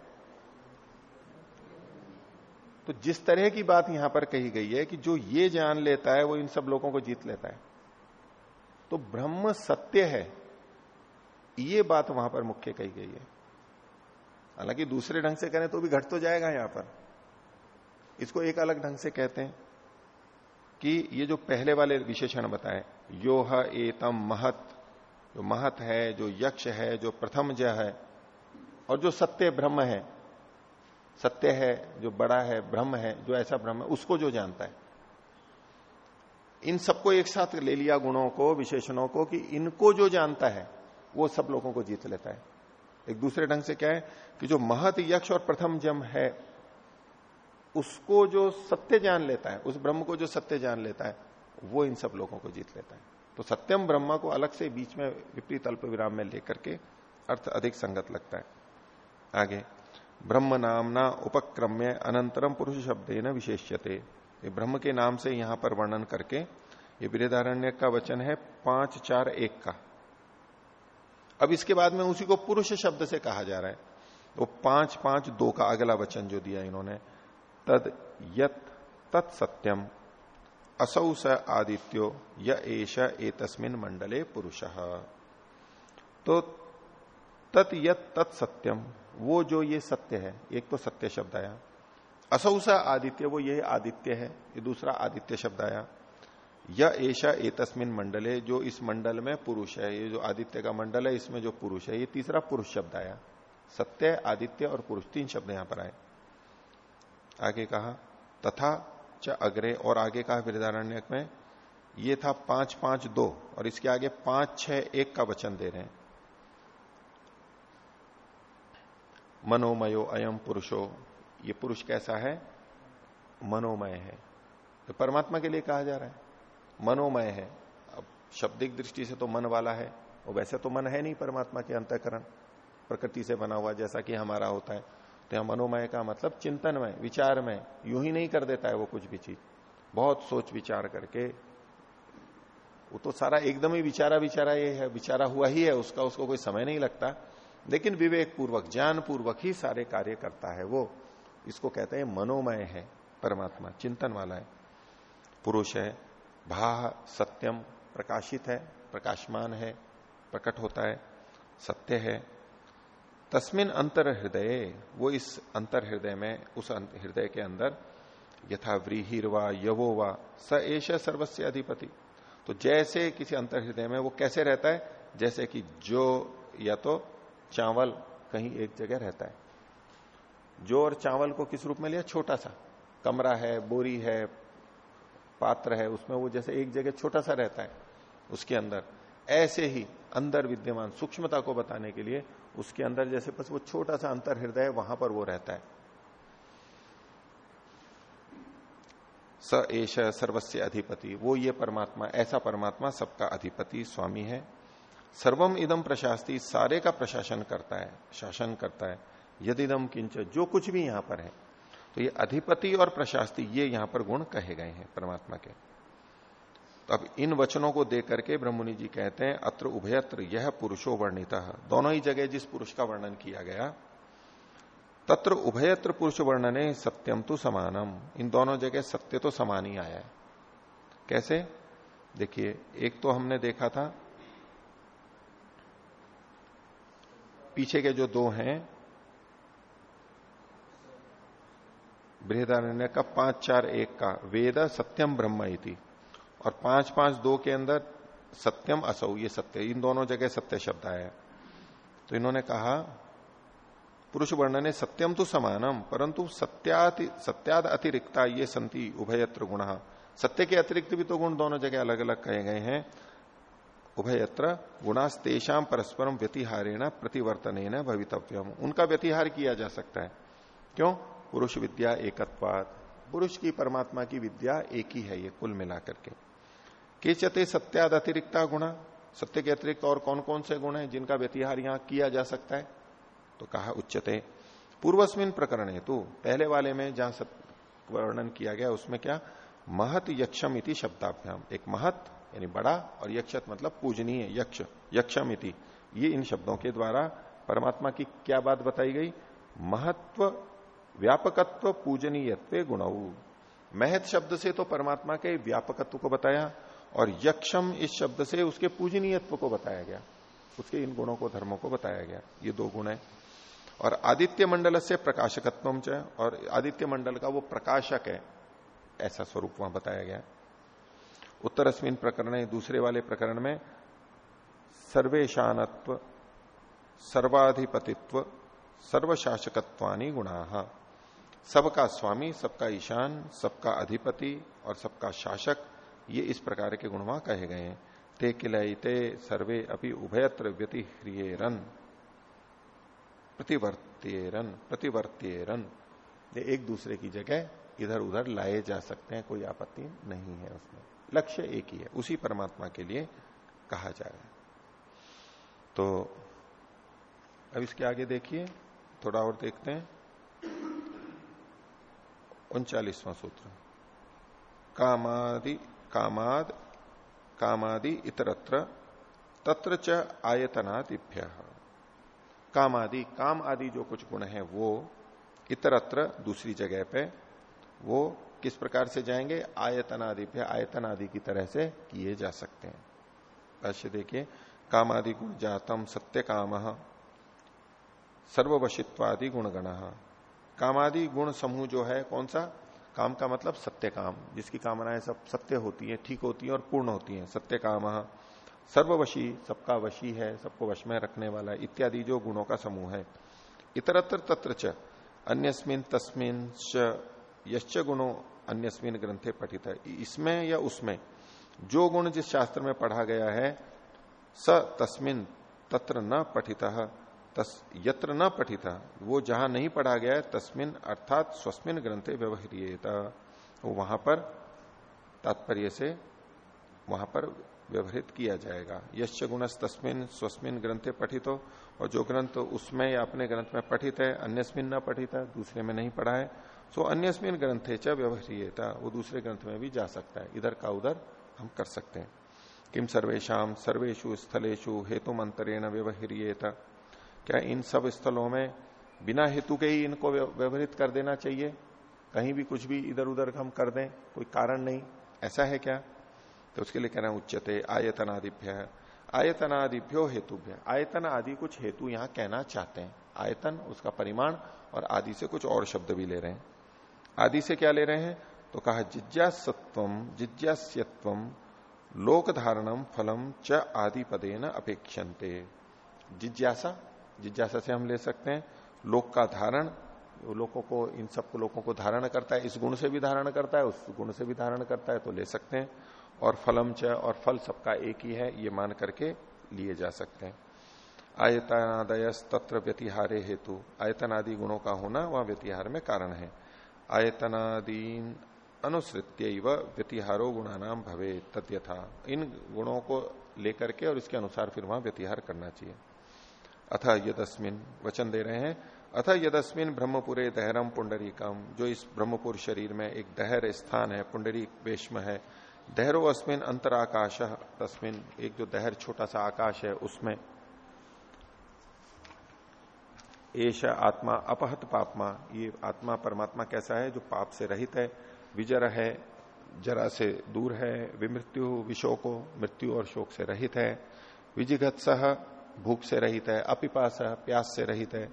S1: तो जिस तरह की बात यहाँ पर कही गई है कि जो ये जान लेता है, वो इन सब लोगों को जीत लेता है। तो ब्रह्म सत्य है, ये बात वहाँ पर मुख्य कही गई है। हालाँकि दूसरे ढंग से करें तो भी घट तो जाएगा यहाँ पर। इसको एक अलग ढंग से कहते हैं। कि ये जो पहले वाले विशेषण बताए, योह एतम महत, जो महत है, जो यक्ष है, जो प्रथम ज है, और जो सत्य ब्रह्म है, सत्य है, जो बड़ा है, ब्रह्म है, जो ऐसा ब्रह्म है, उसको जो जानता है। इन सबको एक साथ ले लिया गुणों को, विशेषणों को, कि इनको जो जानता है, वो सब लोगों को जीत लेता है। एक दूसरे ढंग से क्या है कि जो महत, यक्ष और प्रथम जम है उसको जो सत्य जान लेता है, उस ब्रह्म को जो सत्य जान लेता है, वो इन सब लोगों को जीत लेता है। तो सत्यम ब्रह्म को अलग से बीच में विपरीत अल्प विराम में लेकर के अर्थ अधिक संगत लगता है। आगे, ब्रह्म नामना उपक्रम्य अनंतरम पुरुष शब्द न विशेष्यते ब्रह्म के नाम से यहाँ पर वर्णन करके ये बृहदारण्य का वचन है पाँच चार एक का। अब इसके बाद में उसी को पुरुष शब्द से कहा जा रहा है। तो पाँच पाँच दो का अगला वचन जो दिया इन्होंने तद यत तत्सत्यम असौ स आदित्यो य एश एतस्मिन मंडले पुरुष। तो तत् यत तत्सत्यम वो जो ये सत्य है, एक तो सत्य शब्द आया। असौ स आदित्य, वो ये आदित्य है, ये दूसरा आदित्य शब्द आया। यह ऐशा एतस्मिन मंडल है जो इस मंडल में पुरुष है, ये जो आदित्य का मंडल है, इसमें जो पुरुष है, ये तीसरा पुरुष शब्द आया। सत्य, आदित्य और पुरुष, तीन शब्द यहाँ पर आए। आगे कहा, तथा च अग्रे, और आगे कहा वृदारण्य में, ये था पाँच पाँच दो, और इसके आगे पाँच छह एक का वचन दे रहे हैं। मनोमयो अयम पुरुषो, ये पुरुष कैसा है? मनोमय है। तो परमात्मा के लिए कहा जा रहा है, मनोमय है। अब शब्दिक दृष्टि से तो मन वाला है, और वैसे तो मन है नहीं परमात्मा के अंतकरण, प्रकृति से बना हुआ जैसा कि हमारा होता है। तो यहाँ मनोमय का मतलब चिंतनमय, विचारमय, यूँ ही नहीं कर देता है वो कुछ भी चीज़। बहुत सोच विचार करके, वो तो सारा एकदम ही विचारा विचारा ये है, विचारा हुआ ही है, उसका उसको कोई समय नहीं लगता। लेकिन विवेक पूर्वक ज्ञान पूर्वक ही सारे कार्य करता है वो। इसको कहते हैं मनोमय है, परमात्मा, चिंतन वाला है। पुरुष है भा सत्यम, प्रकाशित है, प्रकाशमान है, प्रकट होता है, सत्य है तस्मिन अंतर हृदय वो इस अंतर हृदय में, उस हृदय के अंदर, यथा व्रीहिर्वा यवो वा, स एश सर्वस्व अधिपति। तो जैसे किसी अंतर हृदय में वो कैसे रहता है? जैसे कि जो या तो चावल कहीं एक जगह रहता है। जो और चावल को किस रूप में लिया? छोटा सा। कमरा है, बोरी है, पात्र है, उसमें वो जैसे एक जगह छोटा सा रहता है, उसके अंदर। ऐसे ही अंदर विद्यमान सूक्ष्मता को बताने के लिए उसके अंदर जैसे बस वो छोटा सा अंतर हृदय वहाँ पर वो रहता है। स एश सर्वस्व अधिपति। वो ये परमात्मा, ऐसा परमात्मा सबका अधिपति, स्वामी है। सर्वम इदम प्रशास्ति, सारे का प्रशासन करता है, शासन करता है। यदिदम किंच जो कुछ भी यहाँ पर है। तो ये अधिपति और प्रशास्ति, ये यहाँ पर गुण कहे गए हैं परमात्मा के। तो अब इन वचनों को देख करके ब्रह्मणि जी कहते हैं, अत्र उभयत्र यह पुरुषो वर्णित। दोनों ही जगह जिस पुरुष का वर्णन किया गया, तत्र उभयत्र पुरुष वर्णने सत्यम तो समानम। इन दोनों जगह सत्य तो समान ही आया है। कैसे? देखिए, एक तो हमने देखा था, पीछे के जो दो हैं, बृहदारण्य का पाँच चार एक का, वेद सत्यम ब्रह्म इति। और पाँच पाँच दो के अंदर सत्यम असौ, ये सत्य, इन दोनों जगह सत्य शब्द आया तो इन्होंने कहा, पुरुष वर्णने सत्यम तो समानम, परंतु सत्याति, सत्याद अतिरिक्ता, ये संति उभयत्र गुण। सत्य के अतिरिक्त भी तो गुण दोनों जगह अलग अलग कहे गए हैं। उभयत्र गुणास्तेषाम परस्परम व्यतिहारेण प्रतिवर्तन भवितव्यम। उनका व्यतिहार किया जा सकता है। क्यों? पुरुष विद्या एकत्वाद पुरुष की परमात्मा की विद्या एक ही है, ये कुल मिलाकर के। केचते सत्याद अतिरिक्ता गुणा। सत्य के अतिरिक्त और कौन कौन से गुण हैं जिनका व्यतिहार यहाँ किया जा सकता है? तो कहा उच्चते, पूर्वस्मिन प्रकरण हेतु पहले वाले में जहाँ वर्णन किया गया, उसमें क्या? महत यक्षम इति शब्दाभ्याम। एक महत, यानी बड़ा, और यक्षत मतलब पूजनीय, यक्ष, यक्षम इति। ये इन शब्दों के द्वारा परमात्मा की क्या बात बताई गई? महत्व, व्यापकत्व पूजनीयत्व गुण। महत शब्द से तो परमात्मा के व्यापकत्व को बताया और यक्षम इस शब्द से उसके पूजनीयत्व को बताया गया। उसके इन गुणों को, धर्मों को बताया गया। ये दो गुण है। और आदित्य मंडल से प्रकाशकत्व और आदित्य मंडल का वो प्रकाशक है, ऐसा स्वरूप वहाँ बताया गया। उत्तरस्मिन प्रकरण, दूसरे वाले प्रकरण में, सर्वेशानत्व, सर्वाधिपतित्व, सर्वशासकत्वानी गुणा। सबका स्वामी, सबका ईशान, सबका अधिपति, और सबका शासक ये इस प्रकार के गुण वहाँ कहे गए हैं। ते किलयते सर्वे अभी उभयत्र व्यतिह्रियरन। प्रतिवर्त्यरन प्रतिवर्त्यरन। ये एक दूसरे की जगह इधर उधर लाए जा सकते हैं, कोई आपत्ति नहीं है उसमें। लक्ष्य एक ही है, उसी परमात्मा के लिए कहा जा रहा है। तो अब इसके आगे देखिए, थोड़ा और देखते हैं। उनचालीसवां सूत्र। कामादि कामाद, कामादि इतरत्र, तत्र च आयतनादिभ्य। काम आदि काम आदि जो कुछ गुण है, वो इतरत्र दूसरी जगह पे, वो किस प्रकार से जाएँगे? आयतन आदि पे आयतन आदि की तरह से किए जा सकते हैं। ऐसे देखिए काम आदि गुण जातम सत्य काम, सर्ववशित्वादि गुणगण। कामादि गुण समूह जो है, कौन सा? काम का मतलब सत्य काम, जिसकी कामनाएँ सब सत्य होती है, ठीक होती है और पूर्ण होती है। सत्य काम सर्ववशी, सबका वशी है, सबको वश में रखने वाला, इत्यादि जो गुणों का समूह है। इतरत्र तत्र च, अन्यस्मिन तस्मिन यश्च गुणों अन्यस्मिन ग्रंथे पठित है। इसमें या उसमें, जो गुण जिस शास्त्र में पढ़ा गया है, स तस्मिन तत्र न पठित। तस यत्र न पठित, वो जहाँ नहीं पढ़ा गया है, तस्मिन अर्थात स्वस्मिन ग्रंथे व्यवहारियत वो वहाँ पर तात्पर्य से वहाँ पर व्यवहित किया जाएगा। यश्च गुणस तस्मिन स्वस्मिन ग्रंथे पठित हो और जो ग्रंथ उसमें या अपने ग्रंथ में पठित है, अन्यस्मिन न पठित, दूसरे में नहीं पढ़ा है, सो अन्यस्मिन ग्रंथे च व्यवहारियता वो दूसरे ग्रंथ में भी जा सकता है। इधर का उधर हम कर सकते हैं। किम सर्वेशा सर्वेशु स्थलेशु हेतु मंत्रेण व्यवहारियता क्या इन सब स्थलों में बिना हेतु के ही इनको व्यवहित कर देना चाहिए? कहीं भी कुछ भी इधर उधर हम कर दें, कोई कारण नहीं। ऐसा है क्या? तो उसके लिए कहना उच्चते आयतनादिभ्य। आयतनादिभ्यो हेतुभ्य। आयतन आदि कुछ हेतु यहाँ कहना चाहते हैं। आयतन, उसका परिमाण और आदि से कुछ और शब्द भी ले रहे हैं। आदि से क्या ले रहे हैं? तो कहा, जिज्ञासत्व, जिज्ञास्यत्व लोक धारणम फलम च आदि पदे न अपेक्षन्ते। जिज्ञासा? जिज्ञासा से हम ले सकते हैं। लोक का धारण लोगों को, इन सबको लोगों को धारण करता है। इस गुण से भी धारण करता है, उस गुण से भी धारण करता है तो ले सकते हैं। और फलम च, और फल सबका एक ही है, ये मान करके लिए जा सकते हैं। आयतनादय तत्र व्यतिहारे हेतु आयतन आदि गुणों का होना वह व्यतिहार में कारण है। आयतनादीन अनुसृत्य व्यतिहारो गुणानाम भवे तद्यथा। इन गुणों को लेकर के और इसके अनुसार फिर वहाँ व्यतिहार करना चाहिए। अथ यदस्मिन वचन दे रहे हैं। अथ यदस्मिन ब्रह्मपुरे दहरम पुंडरीकम जो इस ब्रह्मपुर शरीर में एक दहर स्थान है, पुंडरी वेशम है। दहरो अस्मिन अंतराकाश, तस्मिन एक जो दहर छोटा सा आकाश है, उसमें एश आत्मा अपहत पापमा, ये आत्मा परमात्मा कैसा है, जो पाप से रहित है, विजर है, जरा से दूर है, विमृत्यु, विशोको, मृत्यु और शोक से रहित है। विजिगत भूख से रहित है अपिपास प्यास से रहित है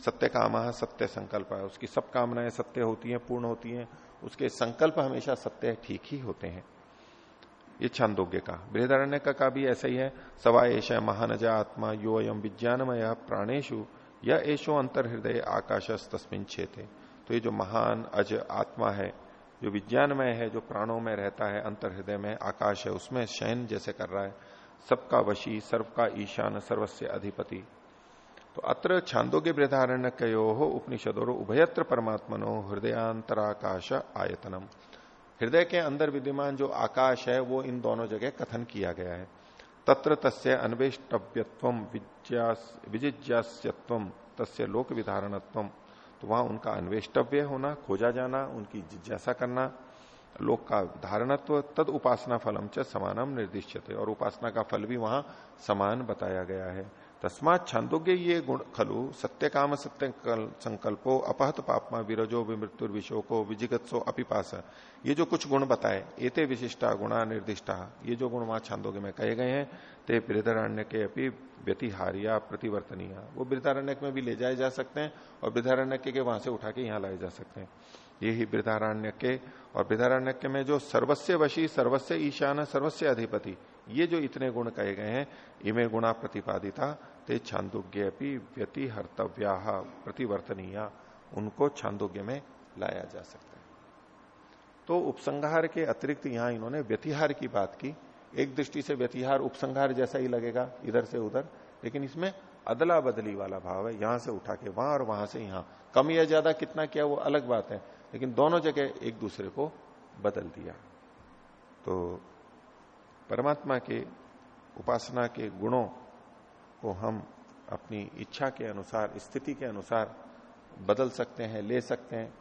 S1: सत्य काम सत्य संकल्प है। उसकी सब कामनाएँ सत्य होती हैं पूर्ण होती हैं। उसके संकल्प हमेशा सत्य ठीक ही होते हैं। ये छंदोग्य का। बृहदारण्य का, का भी ऐसा ही है। सवा एश महानजा आत्मा यो एम विज्ञानमय प्राणेशु या एशो अंतर हृदय आकाश तस्मिन छेते। तो ये जो महान अज आत्मा है जो विज्ञानमय है जो प्राणों में रहता है अंतर हृदय में आकाश है उसमें शयन जैसे कर रहा है। सबका वशी सर्व का ईशान सर्वस्व अधिपति। तो अत्र छांदोग्य वृद्धारण्य कयो हो उपनिषदों उभयत्र परमात्मनो हृदयांतराकाश आयतनम। हृदय के अंदर विद्यमान जो आकाश है, वो इन दोनों जगह कथन किया गया है। तत्र तस्य अन्वेष्टव्यत्व विजिज्ञास्यत्व, तस्य लोक विधारणत्व तो वहाँ उनका अन्वेष्टव्य होना, खोजा जाना, उनकी जिज्ञासा करना लोक का धारणत्व, तद उपासना फलम च समानम निर्दिष्ट और उपासना का फल भी वहाँ समान बताया गया है। तस्मात छांदोग्य ये गुण, खलु सत्य काम सत्य संकल्पो, अपहत पापमा विरजो विमृत्यु विशोको विजिगत्सो अपिपास। ये जो कुछ गुण बताए, एते विशिष्टा गुणा निर्दिष्टा। ये जो गुण वहाँ छांदोग्य में कहे गए हैं, ते बृहदारण्य के अपनी व्यतिहारिया, प्रतिवर्तनीय। वो बृहदारण्य में भी ले जाए जा सकते हैं, और बृहदारण्य के वहाँ से उठा के यहाँ लाए जा सकते हैं। ये ही बृहदारण्य के और बृहदारण्य में जो सर्वस्व वशी सर्वस्व ईशान सर्वस्व अधिपति, ये जो इतने गुण कहे गए हैं, इमे गुणा प्रतिपादिता, ते छांदोग्य व्यति हर्तव्या प्रतिवर्तनीय, उनको छांदोग्य में लाया जा सकता है। तो उपसंहार के अतिरिक्त यहाँ इन्होंने व्यतिहार की बात की। एक दृष्टि से व्यतिहार उपसंहार जैसा ही लगेगा, इधर से उधर। लेकिन इसमें अदला बदली वाला भाव है, यहाँ से उठा के, वहाँ और वहाँ से यहाँ। कम या ज़्यादा कितना किया वो अलग बात है। लेकिन दोनों जगह एक दूसरे को बदल दिया। तो परमात्मा के उपासना के गुणों को हम अपनी इच्छा के अनुसार, स्थिति के अनुसार बदल सकते हैं, ले सकते हैं।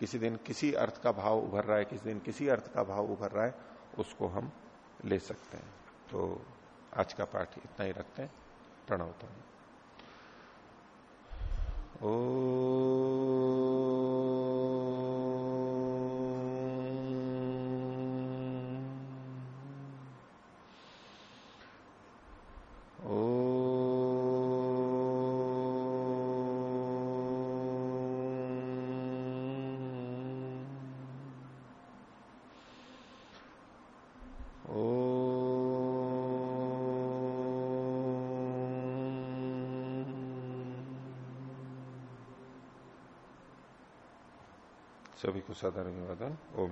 S1: किसी दिन किसी अर्थ का भाव उभर रहा है, किसी दिन किसी अर्थ का भाव उभर रहा है, उसको हम ले सकते हैं। तो आज का पाठ इतना ही रखते हैं। प्रणवता ओ सभी को साधारण अभिवादन ओम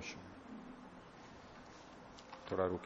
S1: थोड़ा रुक